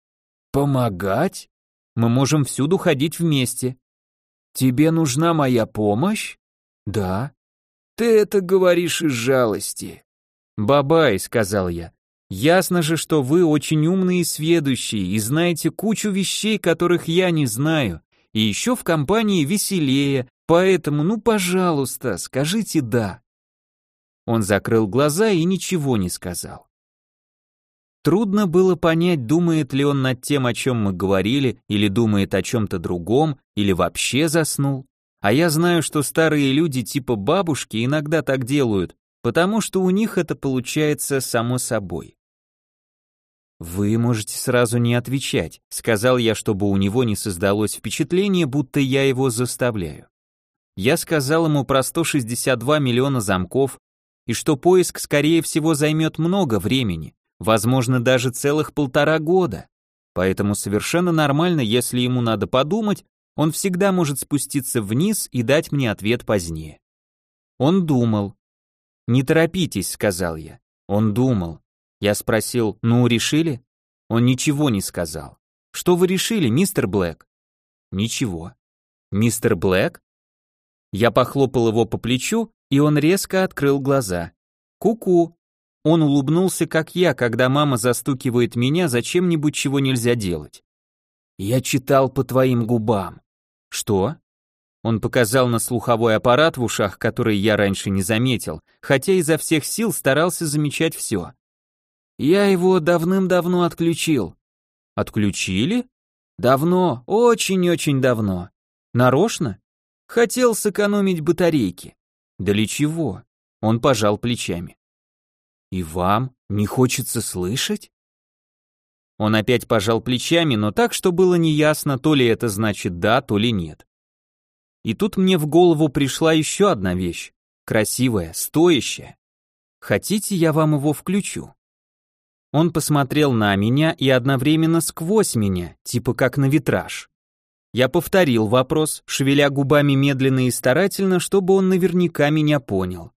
Помогать? Мы можем всюду ходить вместе. Тебе нужна моя помощь? Да. Ты это говоришь из жалости. Бабай, сказал я. Ясно же, что вы очень умные и сведущие и знаете кучу вещей, которых я не знаю. И еще в компании веселее, поэтому, ну, пожалуйста, скажите «да». Он закрыл глаза и ничего не сказал. Трудно было понять, думает ли он над тем, о чем мы говорили, или думает о чем-то другом, или вообще заснул. А я знаю, что старые люди типа бабушки иногда так делают, потому что у них это получается само собой. «Вы можете сразу не отвечать», — сказал я, чтобы у него не создалось впечатление, будто я его заставляю. Я сказал ему про 162 миллиона замков, и что поиск, скорее всего, займет много времени, возможно, даже целых полтора года. Поэтому совершенно нормально, если ему надо подумать, он всегда может спуститься вниз и дать мне ответ позднее. Он думал. «Не торопитесь», — сказал я. Он думал. Я спросил, «Ну, решили?» Он ничего не сказал. «Что вы решили, мистер Блэк?» «Ничего». «Мистер Блэк?» Я похлопал его по плечу, и он резко открыл глаза. «Ку-ку», он улыбнулся, как я, когда мама застукивает меня за чем-нибудь, чего нельзя делать. «Я читал по твоим губам». «Что?» Он показал на слуховой аппарат в ушах, который я раньше не заметил, хотя изо всех сил старался замечать все. «Я его давным-давно отключил». «Отключили?» «Давно, очень-очень давно». «Нарочно?» «Хотел сэкономить батарейки». «Для чего?» Он пожал плечами. И вам не хочется слышать? Он опять пожал плечами, но так, что было неясно, то ли это значит да, то ли нет. И тут мне в голову пришла еще одна вещь. Красивая, стоящая. Хотите, я вам его включу? Он посмотрел на меня и одновременно сквозь меня, типа как на витраж. Я повторил вопрос, шевеля губами медленно и старательно, чтобы он наверняка меня понял.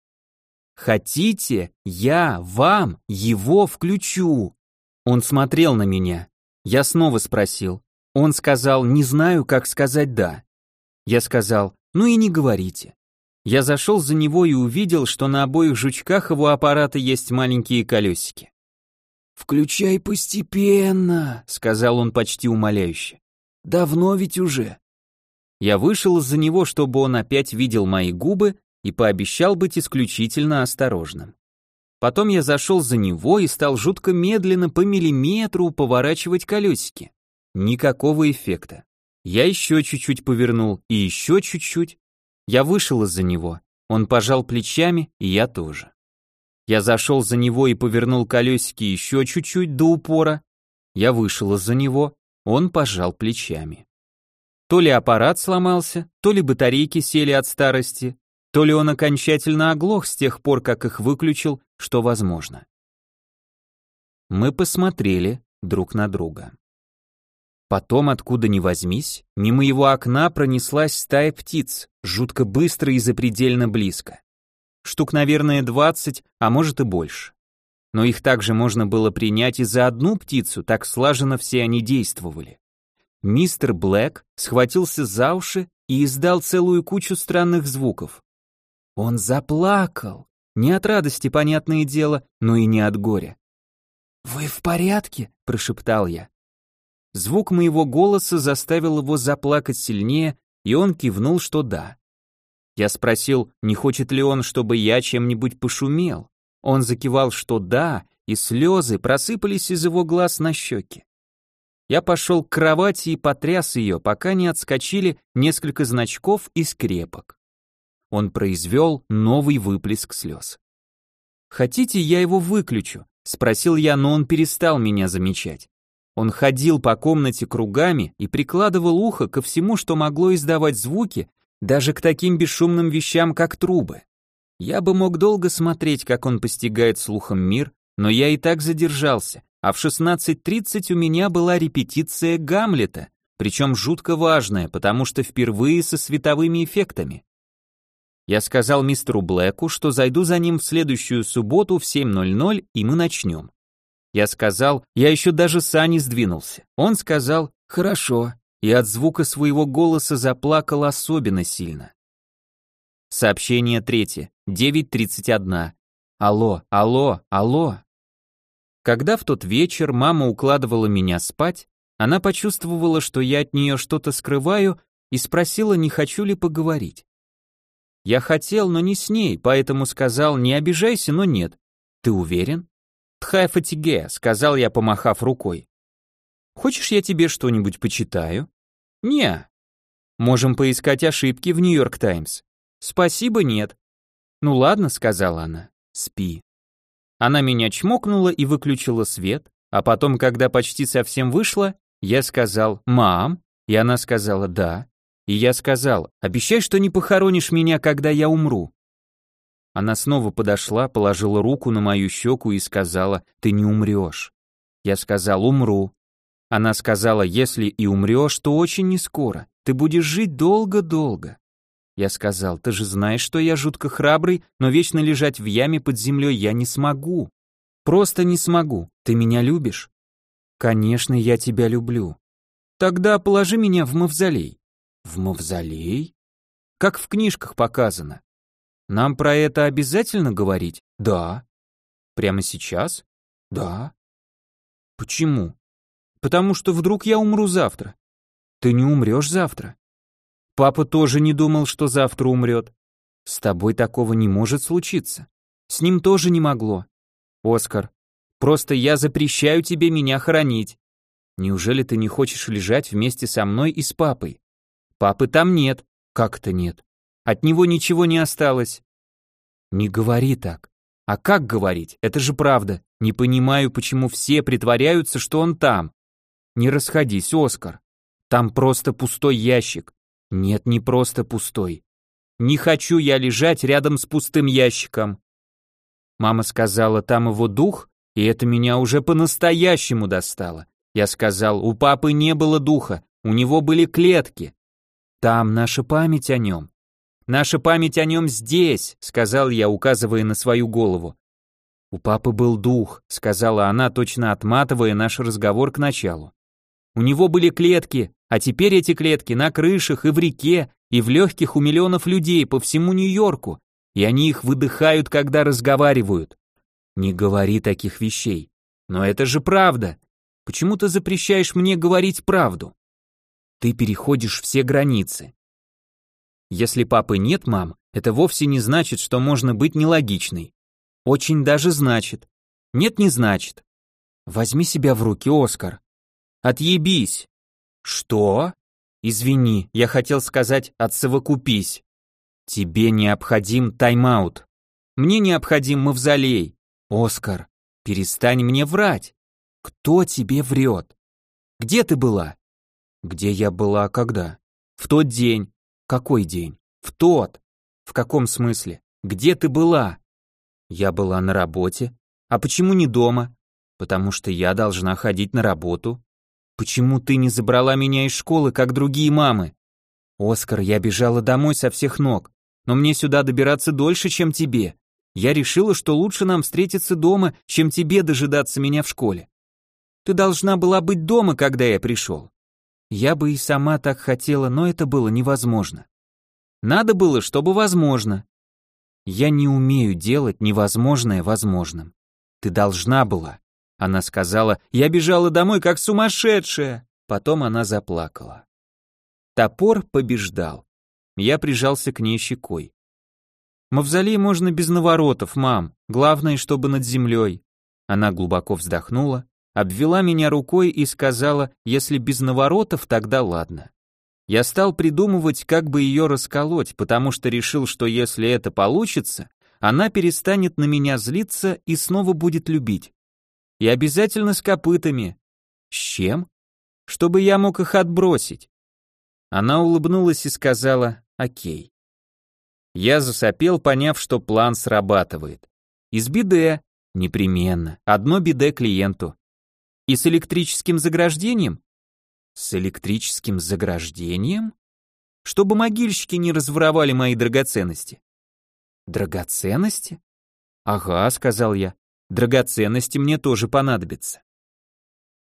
Хотите, я вам его включу. Он смотрел на меня. Я снова спросил. Он сказал, не знаю, как сказать «да». Я сказал, ну и не говорите. Я зашел за него и увидел, что на обоих жучках его аппарата есть маленькие колесики. «Включай постепенно», — сказал он почти умоляюще. «Давно ведь уже». Я вышел из-за него, чтобы он опять видел мои губы, и пообещал быть исключительно осторожным. Потом я зашел за него и стал жутко медленно по миллиметру поворачивать колесики. Никакого эффекта. Я еще чуть-чуть повернул и еще чуть-чуть. Я вышел из-за него. Он пожал плечами, и я тоже. Я зашел за него и повернул колесики еще чуть-чуть до упора. Я вышел из-за него, он пожал плечами. То ли аппарат сломался, то ли батарейки сели от старости, то ли он окончательно оглох с тех пор, как их выключил, что возможно. Мы посмотрели друг на друга. Потом, откуда ни возьмись, мимо его окна пронеслась стая птиц, жутко быстро и запредельно близко. Штук, наверное, двадцать, а может и больше. Но их также можно было принять и за одну птицу, так слаженно все они действовали. Мистер Блэк схватился за уши и издал целую кучу странных звуков. Он заплакал. Не от радости, понятное дело, но и не от горя. «Вы в порядке?» – прошептал я. Звук моего голоса заставил его заплакать сильнее, и он кивнул, что да. Я спросил, не хочет ли он, чтобы я чем-нибудь пошумел. Он закивал, что да, и слезы просыпались из его глаз на щеки. Я пошел к кровати и потряс ее, пока не отскочили несколько значков и скрепок он произвел новый выплеск слез. «Хотите, я его выключу?» — спросил я, но он перестал меня замечать. Он ходил по комнате кругами и прикладывал ухо ко всему, что могло издавать звуки, даже к таким бесшумным вещам, как трубы. Я бы мог долго смотреть, как он постигает слухом мир, но я и так задержался, а в 16.30 у меня была репетиция Гамлета, причем жутко важная, потому что впервые со световыми эффектами. Я сказал мистеру Блэку, что зайду за ним в следующую субботу в 7.00 и мы начнем. Я сказал, я еще даже сани сдвинулся. Он сказал, хорошо, и от звука своего голоса заплакал особенно сильно. Сообщение третье, 9.31. Алло, алло, алло. Когда в тот вечер мама укладывала меня спать, она почувствовала, что я от нее что-то скрываю, и спросила, не хочу ли поговорить. Я хотел, но не с ней, поэтому сказал, не обижайся, но нет. Ты уверен? Тхай фатиге, сказал я, помахав рукой. Хочешь, я тебе что-нибудь почитаю? Не. Можем поискать ошибки в Нью-Йорк Таймс. Спасибо, нет. Ну ладно, сказала она. Спи. Она меня чмокнула и выключила свет, а потом, когда почти совсем вышла, я сказал «Мам», и она сказала «Да», и я сказал «Обещай, что не похоронишь меня, когда я умру». Она снова подошла, положила руку на мою щеку и сказала, «Ты не умрешь». Я сказал, «Умру». Она сказала, «Если и умрешь, то очень не скоро. Ты будешь жить долго-долго». Я сказал, «Ты же знаешь, что я жутко храбрый, но вечно лежать в яме под землей я не смогу. Просто не смогу. Ты меня любишь?» «Конечно, я тебя люблю». «Тогда положи меня в мавзолей». «В мавзолей?» «Как в книжках показано». Нам про это обязательно говорить? Да. Прямо сейчас? Да. Почему? Потому что вдруг я умру завтра. Ты не умрешь завтра. Папа тоже не думал, что завтра умрет. С тобой такого не может случиться. С ним тоже не могло. Оскар, просто я запрещаю тебе меня хоронить. Неужели ты не хочешь лежать вместе со мной и с папой? Папы там нет. Как это нет? От него ничего не осталось. Не говори так. А как говорить? Это же правда. Не понимаю, почему все притворяются, что он там. Не расходись, Оскар. Там просто пустой ящик. Нет, не просто пустой. Не хочу я лежать рядом с пустым ящиком. Мама сказала, там его дух, и это меня уже по-настоящему достало. Я сказал, у папы не было духа, у него были клетки. Там наша память о нем. Наша память о нем здесь, сказал я, указывая на свою голову. У папы был дух, сказала она, точно отматывая наш разговор к началу. У него были клетки, а теперь эти клетки на крышах и в реке, и в легких у миллионов людей по всему Нью-Йорку, и они их выдыхают, когда разговаривают. Не говори таких вещей. Но это же правда. Почему ты запрещаешь мне говорить правду? Ты переходишь все границы. Если папы нет, мам, это вовсе не значит, что можно быть нелогичной. Очень даже значит. Нет, не значит. Возьми себя в руки, Оскар. Отъебись. Что? Извини, я хотел сказать отсовокупись. Тебе необходим тайм-аут. Мне необходим мавзолей. Оскар, перестань мне врать. Кто тебе врет? Где ты была? Где я была когда? В тот день. Какой день? В тот. В каком смысле? Где ты была? Я была на работе. А почему не дома? Потому что я должна ходить на работу. Почему ты не забрала меня из школы, как другие мамы? Оскар, я бежала домой со всех ног, но мне сюда добираться дольше, чем тебе. Я решила, что лучше нам встретиться дома, чем тебе дожидаться меня в школе. Ты должна была быть дома, когда я пришел. Я бы и сама так хотела, но это было невозможно. Надо было, чтобы возможно. Я не умею делать невозможное возможным. Ты должна была. Она сказала, я бежала домой как сумасшедшая. Потом она заплакала. Топор побеждал. Я прижался к ней щекой. Мавзолей можно без наворотов, мам. Главное, чтобы над землей. Она глубоко вздохнула, обвела меня рукой и сказала, если без наворотов, тогда ладно. Я стал придумывать, как бы ее расколоть, потому что решил, что если это получится, она перестанет на меня злиться и снова будет любить. И обязательно с копытами. С чем? Чтобы я мог их отбросить. Она улыбнулась и сказала «Окей». Я засопел, поняв, что план срабатывает. Из биде Непременно. Одно биде клиенту. И с электрическим заграждением? С электрическим заграждением? Чтобы могильщики не разворовали мои драгоценности. Драгоценности? Ага, сказал я. Драгоценности мне тоже понадобятся.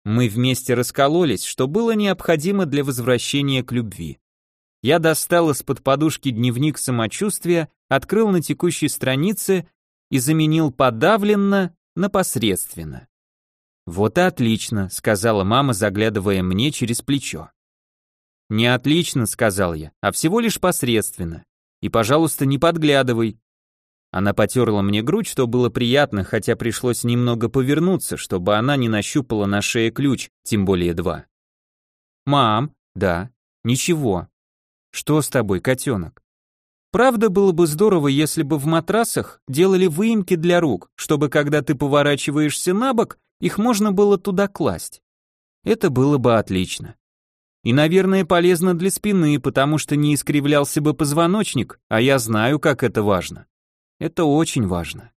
Мы вместе раскололись, что было необходимо для возвращения к любви. Я достал из-под подушки дневник самочувствия, открыл на текущей странице и заменил подавленно на посредственно. «Вот и отлично», — сказала мама, заглядывая мне через плечо. «Не отлично», — сказал я, — «а всего лишь посредственно. И, пожалуйста, не подглядывай». Она потерла мне грудь, что было приятно, хотя пришлось немного повернуться, чтобы она не нащупала на шее ключ, тем более два. «Мам, да, ничего. Что с тобой, котенок?» Правда, было бы здорово, если бы в матрасах делали выемки для рук, чтобы когда ты поворачиваешься на бок, их можно было туда класть. Это было бы отлично. И, наверное, полезно для спины, потому что не искривлялся бы позвоночник, а я знаю, как это важно. Это очень важно.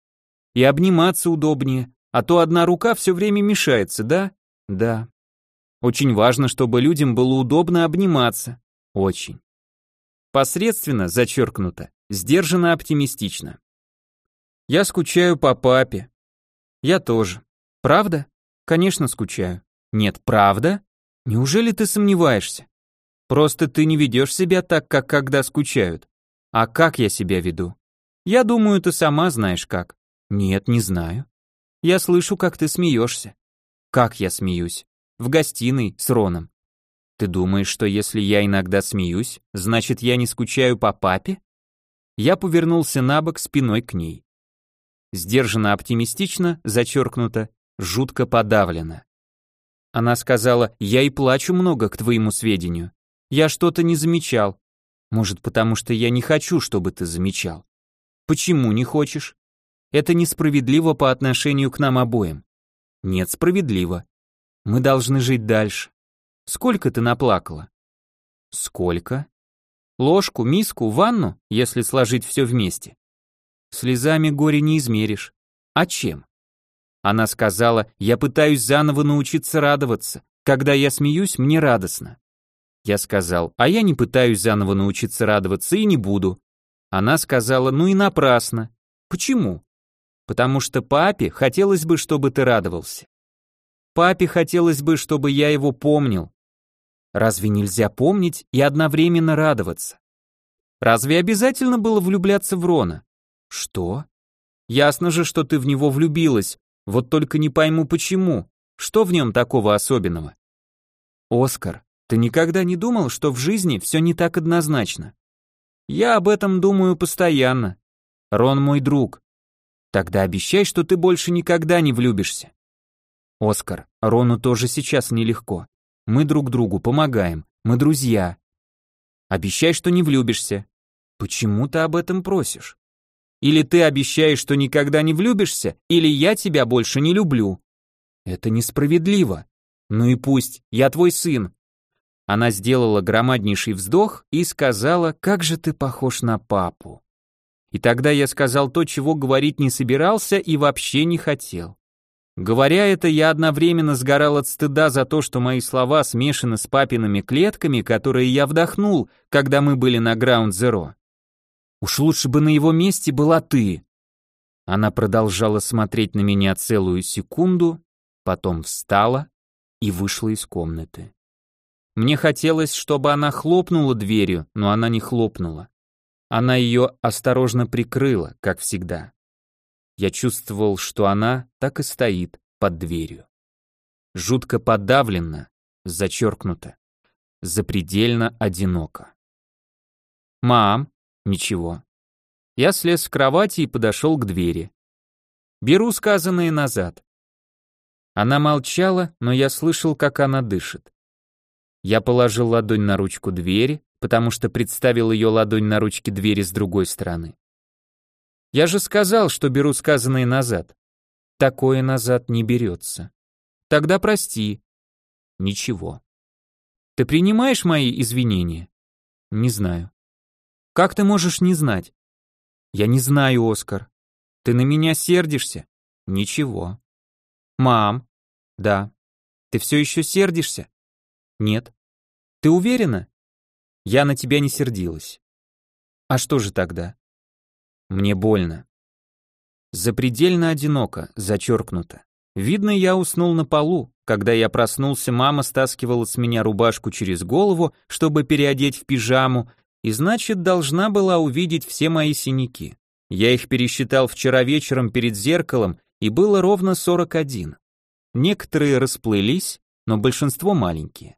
И обниматься удобнее, а то одна рука все время мешается, да? Да. Очень важно, чтобы людям было удобно обниматься. Очень. Посредственно, зачеркнуто, сдержанно оптимистично. Я скучаю по папе. Я тоже. Правда? Конечно, скучаю. Нет, правда? Неужели ты сомневаешься? Просто ты не ведешь себя так, как когда скучают. А как я себя веду? Я думаю, ты сама знаешь как. Нет, не знаю. Я слышу, как ты смеешься. Как я смеюсь? В гостиной с Роном. Ты думаешь, что если я иногда смеюсь, значит я не скучаю по папе? Я повернулся на бок спиной к ней. Сдержанно оптимистично, зачеркнуто, жутко подавлено. Она сказала, я и плачу много, к твоему сведению. Я что-то не замечал. Может, потому что я не хочу, чтобы ты замечал. Почему не хочешь? Это несправедливо по отношению к нам обоим. Нет, справедливо. Мы должны жить дальше. Сколько ты наплакала? Сколько? Ложку, миску, ванну, если сложить все вместе. Слезами горе не измеришь. А чем? Она сказала, я пытаюсь заново научиться радоваться. Когда я смеюсь, мне радостно. Я сказал, а я не пытаюсь заново научиться радоваться и не буду. Она сказала, ну и напрасно. Почему? Потому что папе хотелось бы, чтобы ты радовался. Папе хотелось бы, чтобы я его помнил, Разве нельзя помнить и одновременно радоваться? Разве обязательно было влюбляться в Рона? Что? Ясно же, что ты в него влюбилась, вот только не пойму почему. Что в нем такого особенного? Оскар, ты никогда не думал, что в жизни все не так однозначно? Я об этом думаю постоянно. Рон мой друг. Тогда обещай, что ты больше никогда не влюбишься. Оскар, Рону тоже сейчас нелегко. Мы друг другу помогаем, мы друзья. Обещай, что не влюбишься. Почему ты об этом просишь? Или ты обещаешь, что никогда не влюбишься, или я тебя больше не люблю. Это несправедливо. Ну и пусть, я твой сын. Она сделала громаднейший вздох и сказала, как же ты похож на папу. И тогда я сказал то, чего говорить не собирался и вообще не хотел. Говоря это, я одновременно сгорал от стыда за то, что мои слова смешаны с папиными клетками, которые я вдохнул, когда мы были на Ground Zero. Уж лучше бы на его месте была ты. Она продолжала смотреть на меня целую секунду, потом встала и вышла из комнаты. Мне хотелось, чтобы она хлопнула дверью, но она не хлопнула. Она ее осторожно прикрыла, как всегда. Я чувствовал, что она так и стоит под дверью. Жутко подавленно, зачеркнуто, запредельно одиноко. «Мам!» «Ничего». Я слез с кровати и подошел к двери. Беру сказанное назад. Она молчала, но я слышал, как она дышит. Я положил ладонь на ручку двери, потому что представил ее ладонь на ручке двери с другой стороны. Я же сказал, что беру сказанное назад. Такое назад не берется. Тогда прости. Ничего. Ты принимаешь мои извинения? Не знаю. Как ты можешь не знать? Я не знаю, Оскар. Ты на меня сердишься? Ничего. Мам. Да. Ты все еще сердишься? Нет. Ты уверена? Я на тебя не сердилась. А что же тогда? Мне больно. Запредельно одиноко, зачеркнуто. Видно, я уснул на полу. Когда я проснулся, мама стаскивала с меня рубашку через голову, чтобы переодеть в пижаму, и значит, должна была увидеть все мои синяки. Я их пересчитал вчера вечером перед зеркалом, и было ровно 41. Некоторые расплылись, но большинство маленькие.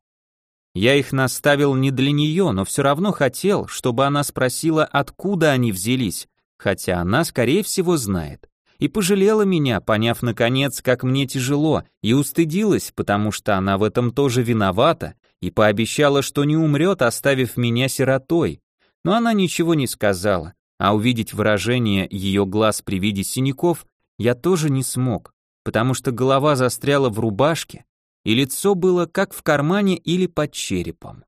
Я их наставил не для нее, но все равно хотел, чтобы она спросила, откуда они взялись, хотя она, скорее всего, знает. И пожалела меня, поняв, наконец, как мне тяжело, и устыдилась, потому что она в этом тоже виновата, и пообещала, что не умрет, оставив меня сиротой. Но она ничего не сказала, а увидеть выражение ее глаз при виде синяков я тоже не смог, потому что голова застряла в рубашке, и лицо было как в кармане или под черепом.